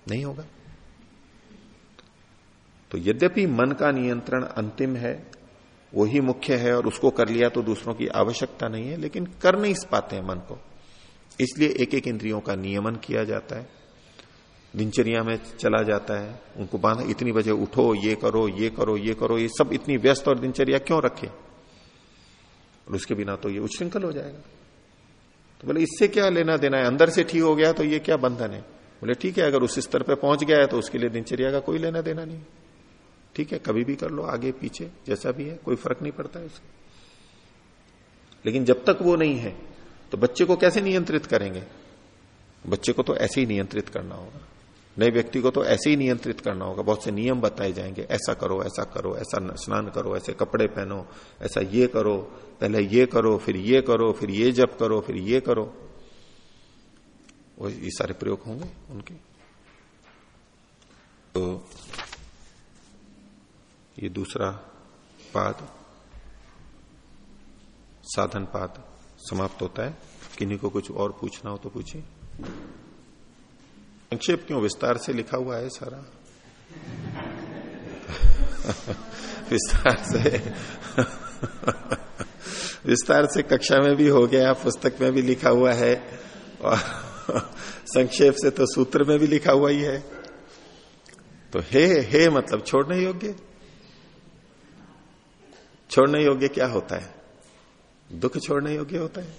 नहीं होगा। तो यद्यपि मन का नियंत्रण अंतिम है, वही मुख्य है और उसको कर लिया तो दूसरों की आवश्यकता नहीं है, लेकिन कर नहीं पाते हैं मन को। इसलिए एक एक इंद्रियों का नियमन किया जाता है। दिनचर्या में चला जाता है। उनको बांधा, इतनी बजे उठो, ये करो ये करो ये करो, ये सब इतनी व्यस्त और दिनचर्या क्यों रखे? और उसके बिना तो ये उच्छृंखल हो जाएगा। तो बोले, इससे क्या लेना देना है? अंदर से ठीक हो गया तो ये क्या बंधन है? बोले, ठीक है, अगर उस स्तर पर पहुँच गया है तो उसके लिए दिनचर्या का कोई लेना देना नहीं। ठीक है, कभी भी कर लो, आगे पीछे, जैसा भी है, कोई फ़र्क नहीं पड़ता है उसका। लेकिन जब तक वो नहीं है तो बच्चे को कैसे नियंत्रित करेंगे? बच्चे को तो ऐसे ही नियंत्रित करना होगा। नए व्यक्ति को तो ऐसे ही नियंत्रित करना होगा। बहुत से नियम बताए जाएँगे, ऐसा करो ऐसा करो, ऐसा स्नान करो, ऐसे कपड़े पहनो, ऐसा ये करो, पहले ये करो, फिर ये करो, फिर ये जब करो, फिर ये करो। वो ये सारे प्रयोग होंगे उनके। तो ये दूसरा पाद, साधन पाद समाप्त होता है। किन्हीं को कुछ और पूछना हो तो पूछिए। संक्षेप क्यों? विस्तार से लिखा हुआ है सारा। विस्तार से। विस्तार से कक्षा में भी हो गया, पुस्तक में भी लिखा हुआ है। और संक्षेप से तो सूत्र में भी लिखा हुआ ही है। तो हे हे मतलब छोड़ने योग्य? छोड़ने योग्य क्या होता है? दुख छोड़ने योग्य होता है?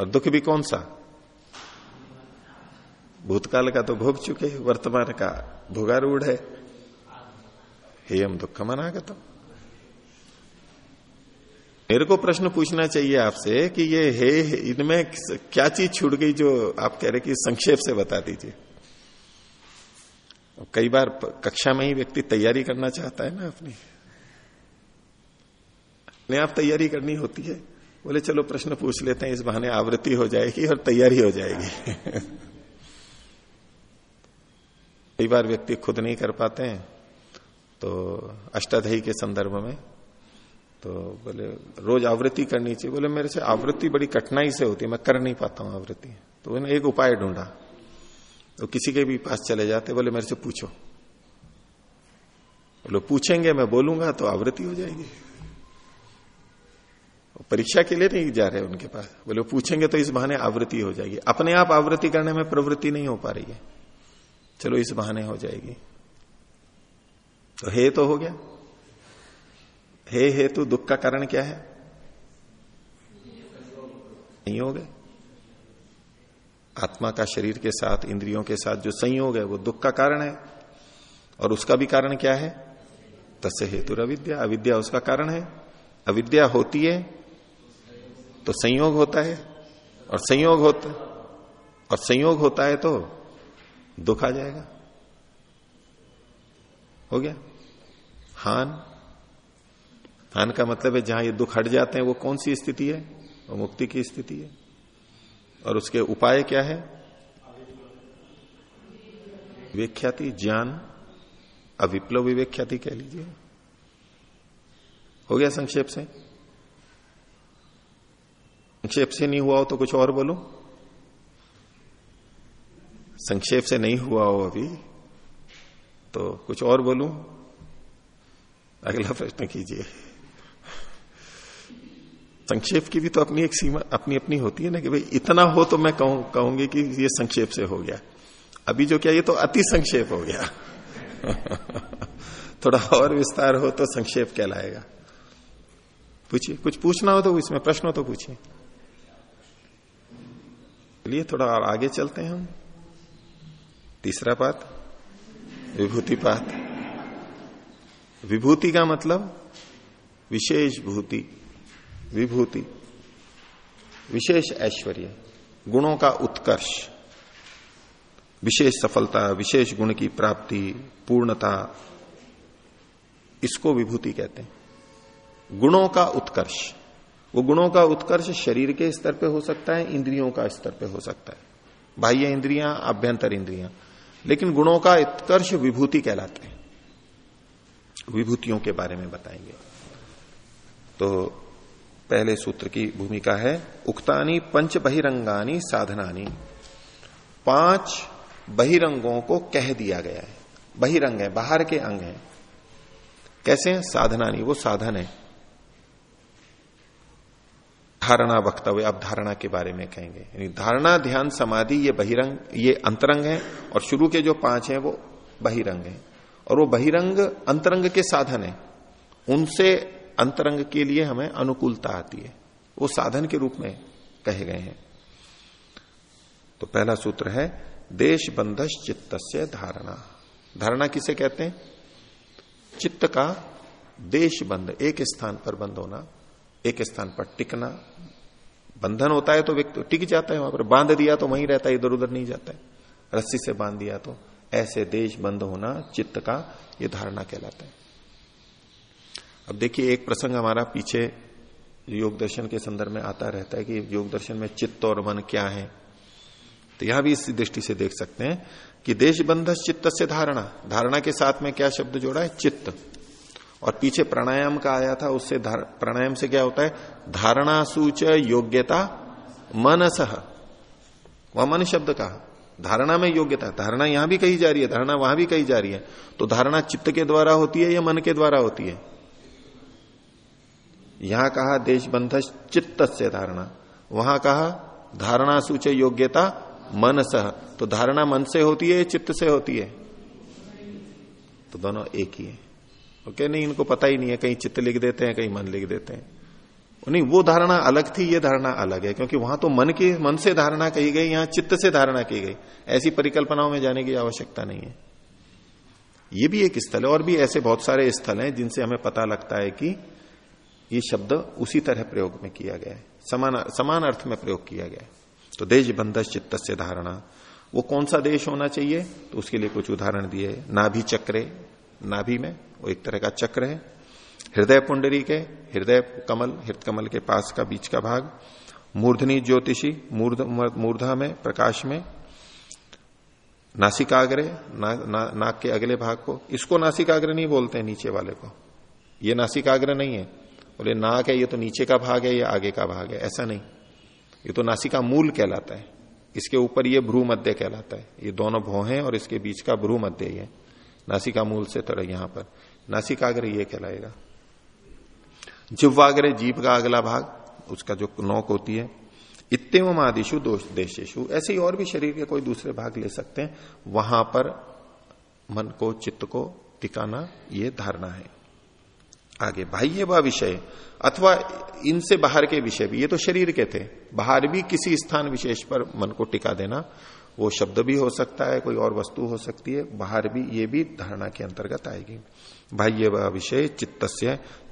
और दुख भी कौन सा? भूतकाल का तो भोग चुके वर्तमान का भोगारूढ़ है। हे हम दुख मनागत मेरे को प्रश्न पूछना चाहिए आपसे कि ये हे इनमें क्या चीज़ छूट गई जो आप कह रहे कि संक्षेप से बता दीजिए? कई बार कक्षा में ही व्यक्ति तैयारी करना चाहता है ना अपनी। अपने आप तैयारी करनी होती है। बोले, चलो प्रश्न पूछ लेते हैं, इस बहाने आवृत्ति हो जाएगी और तैयारी हो जाएगी। कई बार व्यक्ति खुद नहीं कर पाते हैं। तो अष्टाध्यायी के संदर्भ में तो बोले, रोज आवृत्ति करनी चाहिए। बोले, मेरे से आवृत्ति बड़ी कठिनाई से होती है, मैं कर नहीं पाता हूँ आवृत्ति। तो उन्हें एक उपाय ढूंढा। तो किसी के भी पास चले जाते, बोले, मेरे से पूछो। बोले, पूछेंगे, मैं बोलूँगा तो आवृत्ति हो जाएगी। परीक्षा के लिए नहीं जा रहे उनके पास। बोले, पूछेंगे तो इस बहाने आवृत्ति हो जाएगी। अपने आप आवृत्ति करने में प्रवृत्ति नहीं हो पा रही है। चलो इस बहाने हो जाएगी। तो हे तो हो गया। हे हे तो दुख का कारण क्या है? संयोग है। आत्मा का शरीर के साथ, इंद्रियों के साथ जो संयोग है, वो दुख का कारण है। और उसका भी कारण क्या है? तस्य हेतु अविद्या। अविद्या उसका कारण है। अविद्या होती है तो संयोग होता है। और संयोग होता और संयोग होता है तो दुख आ जाएगा। हो गया? हान। हान का मतलब है जहाँ ये दुख हट जाते हैं, वो कौन सी स्थिति है? वो मुक्ति की स्थिति है। और उसके उपाय क्या है? विवेख्याति ज्ञान, अविप्लव विवेख्याति कह लीजिए। हो गया संक्षेप से? संक्षेप से नहीं हुआ हो तो कुछ और बोलो। संक्षेप से नहीं हुआ हो अभी तो कुछ और बोलूँ? अगला प्रश्न कीजिए। संक्षेप की भी तो अपनी एक सीमा, अपनी अपनी होती है ना कि भाई इतना हो तो मैं कहूँ, कहूँगी कि ये संक्षेप से हो गया। अभी जो क्या, ये तो अति संक्षेप हो गया। थोड़ा और विस्तार हो तो संक्षेप कहलाएगा। पूछिए, कुछ पूछना हो तो इसमें प्रश्न हो तो पूछिए। चलिए, थोड़ा और आगे चलते हैं हम। तीसरा बात विभूति पात। विभूति का मतलब विशेष भूति, विभूति, विशेष ऐश्वर्य, गुणों का उत्कर्ष, विशेष सफलता, विशेष गुण की प्राप्ति, पूर्णता, इसको विभूति कहते हैं। गुणों का उत्कर्ष, वो गुणों का उत्कर्ष शरीर के स्तर पे हो सकता है, इंद्रियों का स्तर पे हो सकता है। बाह्य इंद्रियाँ आभ्यंतर इंद्रियाँ लेकिन गुणों का उत्कर्ष विभूति कहलाते हैं। विभूतियों के बारे में बताएँगे। तो पहले सूत्र की भूमिका है, उक्तानी पंच बहिरंगानी साधनानी। पाँच बहिरंगों को कह दिया गया है। बहिरंग है, बाहर के अंग है। कैसे हैं? साधनानी, वो साधन है। धारणा वक्तव्य अब धारणा के बारे में कहेंगे। यानी धारणा, ध्यान, समाधि, ये बहिरंग, ये अंतरंग है और शुरू के जो पाँच हैं वो बहिरंग है। और वो बहिरंग अंतरंग के साधन है। उनसे अंतरंग के लिए हमें अनुकूलता आती है। वो साधन के रूप में कहे गए हैं। तो पहला सूत्र है देश बंधस चित्त धारणा। धारणा किसे कहते हैं? चित्त का देश बंध एक स्थान पर बंद होना। एक स्थान पर टिकना, बंधन होता है तो व्यक्ति टिक जाता है वहाँ पर। बाँध दिया तो वहीं रहता है इधर उधर नहीं जाता है। रस्सी से बाँध दिया तो ऐसे देश बंद होना चित्त का ये धारणा कहलाता है। अब देखिए, एक प्रसंग हमारा पीछे योग दर्शन के संदर्भ में आता रहता है कि योग दर्शन में चित्त और मन क्या है। तो यहाँ भी इस दृष्टि से देख सकते हैं कि देश बंध चित्त से धारणा। धारणा के साथ में क्या शब्द जोड़ा है? चित्त। और पीछे प्राणायाम का आया था, उससे प्राणायाम से क्या होता है? धारणा सूच योग्यता मनस। वह मन शब्द कहा धारणा में योग्यता, धारणा यहाँ भी कही जा रही है, धारणा वहाँ भी कही जा रही है। तो धारणा चित्त के द्वारा होती है या मन के द्वारा होती है? यहाँ कहा देश बंध चित्त से धारणा। वहाँ कहा धारणा सूच योग्यता मन सह तो धारणा मन से होती है चित्त से होती है? तो दोनों एक ही है। ओके नहीं, इनको पता ही नहीं है, कहीं चित्त लिख देते हैं, कहीं मन लिख देते हैं। नहीं, वो धारणा अलग थी, ये धारणा अलग है, क्योंकि वहाँ तो मन की, मन से धारणा कही गई, यहाँ चित्त से धारणा की गई। ऐसी परिकल्पनाओं में जाने की आवश्यकता नहीं है। ये भी एक स्थल है, और भी ऐसे बहुत सारे स्थल हैं, जिनसे हमें पता लगता है कि ये शब्द उसी तरह प्रयोग में किया गया है। समान समान अर्थ में प्रयोग किया गया है। तो देश बंधस चित्त से धारणा। वो कौन सा देश होना चाहिए? तो उसके लिए कुछ उदाहरण दिए। नाभि चक्रे। नाभि में वो एक तरह का चक्र है। हृदय पुंडरी के हृदय कमल हृदय कमल के पास का बीच का भाग मूर्धनी ज्योतिषी मूर्ध मूर्धा में प्रकाश में नासिकाग्रे ना, ना, नाक के अगले भाग को इसको नासिकाग्र नहीं बोलते नीचे वाले को। ये नासिकाग्र नहीं है। बोले नाक है ये तो नीचे का भाग है ये आगे का भाग है। ऐसा नहीं। ये तो नासिका मूल कहलाता है। इसके ऊपर ये भ्रू मध्य कहलाता है। ये दोनों भौ हैं और इसके बीच का भ्रू मध्य ये नासिका मूल से तरह यहाँ पर। नासिकाग्र ये कहलाएगा। जिव्वाग्र जीप का अगला भाग, उसका जो नौक होती है इतम आदिशु दोष देशेशु ऐसे ही और भी शरीर के कोई दूसरे भाग ले सकते हैं, वहाँ पर मन को, चित्त को टिकाना ये धारणा है। आगे, बाह्य व विषय, अथवा इनसे बाहर के विषय भी, ये तो शरीर के थे। बाहर भी किसी स्थान विशेष पर मन को टिका देना वो शब्द भी हो सकता है, कोई और वस्तु हो सकती है, बाहर भी, ये भी धारणा के अंतर्गत आएगी। बाह्य व विषय चित्त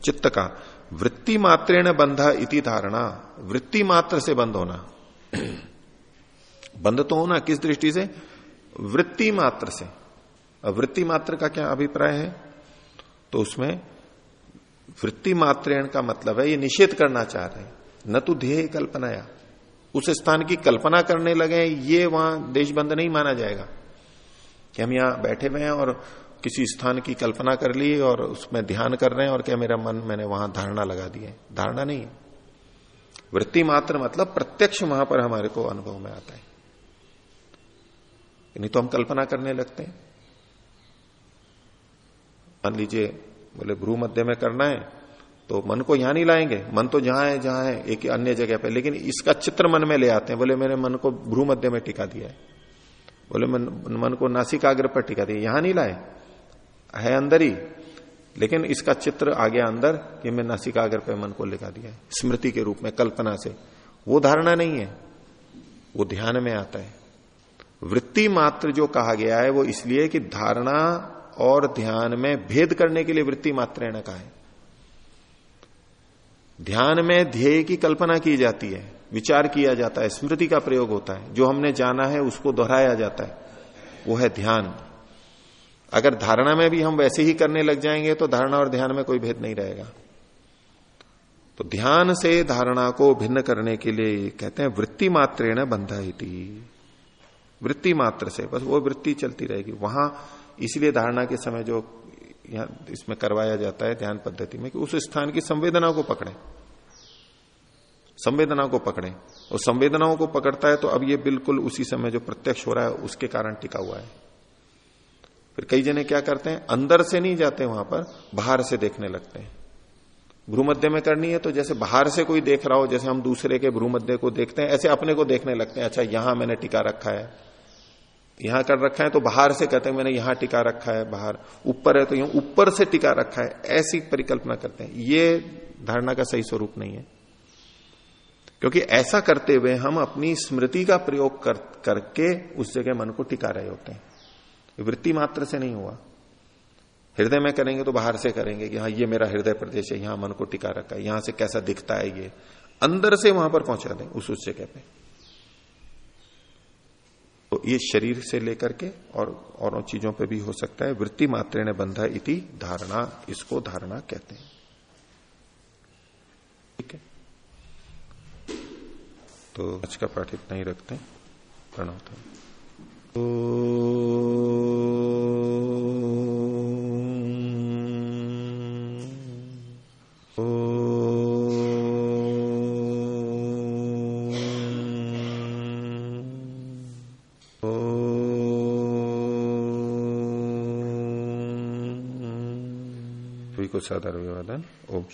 चित्त का वृत्ति मात्रेण बंध इति धारणा। वृत्ति मात्र से बंद होना। बंद तो होना किस दृष्टि से? वृत्ति मात्र से। वृत्ति मात्र का क्या अभिप्राय है? तो उसमें वृत्ति मात्रेण का मतलब है, ये निषेध करना चाह रहे हैं। न तो ध्येय कल्पनाया। उस स्थान की कल्पना करने लगे, ये वहाँ देशबंद नहीं माना जाएगा। कि हम यहाँ बैठे हुए हैं और किसी स्थान की कल्पना कर ली और उसमें ध्यान कर रहे हैं और क्या मेरा मन, मैंने वहाँ धारणा लगा दी है। धारणा नहीं है। वृत्ति मात्र मतलब प्रत्यक्ष वहाँ पर हमारे को अनुभव में आता है। नहीं तो हम कल्पना करने लगते हैं। मान लीजिए, बोले भ्रू मध्य में करना है तो मन को यहाँ नहीं लाएँगे। मन तो जहाँ है जहाँ है एक अन्य जगह पर लेकिन इसका चित्र मन में ले आते हैं। बोले मैंने मन को भ्रू मध्य में टिका दिया है। बोले मन, मन को नासिकाग्र पर टिका दिया यहाँ नहीं लाए। है अंदर ही। लेकिन इसका चित्र आ गया अंदर कि मैं नासिकाग्र पे मन को लिखा दिया है। स्मृति के रूप में कल्पना से। वो धारणा नहीं है। वो ध्यान में आता है। वृत्ति मात्र जो कहा गया है वो इसलिए कि धारणा और ध्यान में भेद करने के लिए वृत्ति मात्र कहा है। ध्यान में ध्येय की कल्पना की जाती है, विचार किया जाता है, स्मृति का प्रयोग होता है। जो हमने जाना है उसको दोहराया जाता है। वो है ध्यान। अगर धारणा में भी हम वैसे ही करने लग जाएँगे तो धारणा और ध्यान में कोई भेद नहीं रहेगा। तो ध्यान से धारणा को भिन्न करने के लिए कहते हैं, वृत्ति मात्र बंधा वृत्ति मात्र से, बस वो वृत्ति चलती रहेगी। वहाँ इसलिए धारणा के समय जो यहाँ इसमें करवाया जाता है ध्यान पद्धति में कि उस स्थान की संवेदना को पकड़े। संवेदना को पकड़े। और संवेदनाओं को पकड़ता है तो अब ये बिल्कुल उसी समय जो प्रत्यक्ष हो रहा है, उसके कारण टिका हुआ है। फिर कई जने क्या करते हैं? अंदर से नहीं जाते, वहाँ पर बाहर से देखने लगते हैं। भ्रूमध्य में करनी है तो जैसे बाहर से कोई देख रहा हो, जैसे हम दूसरे के भ्रूमध्य को देखते हैं, ऐसे अपने को देखने लगते हैं अच्छा यहाँ मैंने टिका रखा है। यहाँ कर रखा है तो बाहर से कहते हैं मैंने यहाँ टिका रखा है बाहर ऊपर है तो यहाँ ऊपर से टिका रखा है ऐसी परिकल्पना करते हैं। ये धारणा का सही स्वरूप नहीं है। क्योंकि ऐसा करते हुए हम अपनी स्मृति का प्रयोग कर, करके उस जगह मन को टिका रहे होते हैं। वृत्ति मात्र से नहीं हुआ। हृदय में करेंगे तो बाहर से करेंगे कि हाँ ये मेरा हृदय प्रदेश है यहाँ मन को टिका रखा है यहाँ से कैसा दिखता है ये। अंदर से वहाँ पर पहुँचा दें उस उस जगह पे। तो ये शरीर से लेकर के और औरों चीज़ों पे भी हो सकता है। वृत्ति मात्र ने बंधा इति धारणा, इसको धारणा कहते हैं। ठीक है? तो आज का पाठ इतना ही रखते हैं। प्रणव तो को साधार विवादन ओम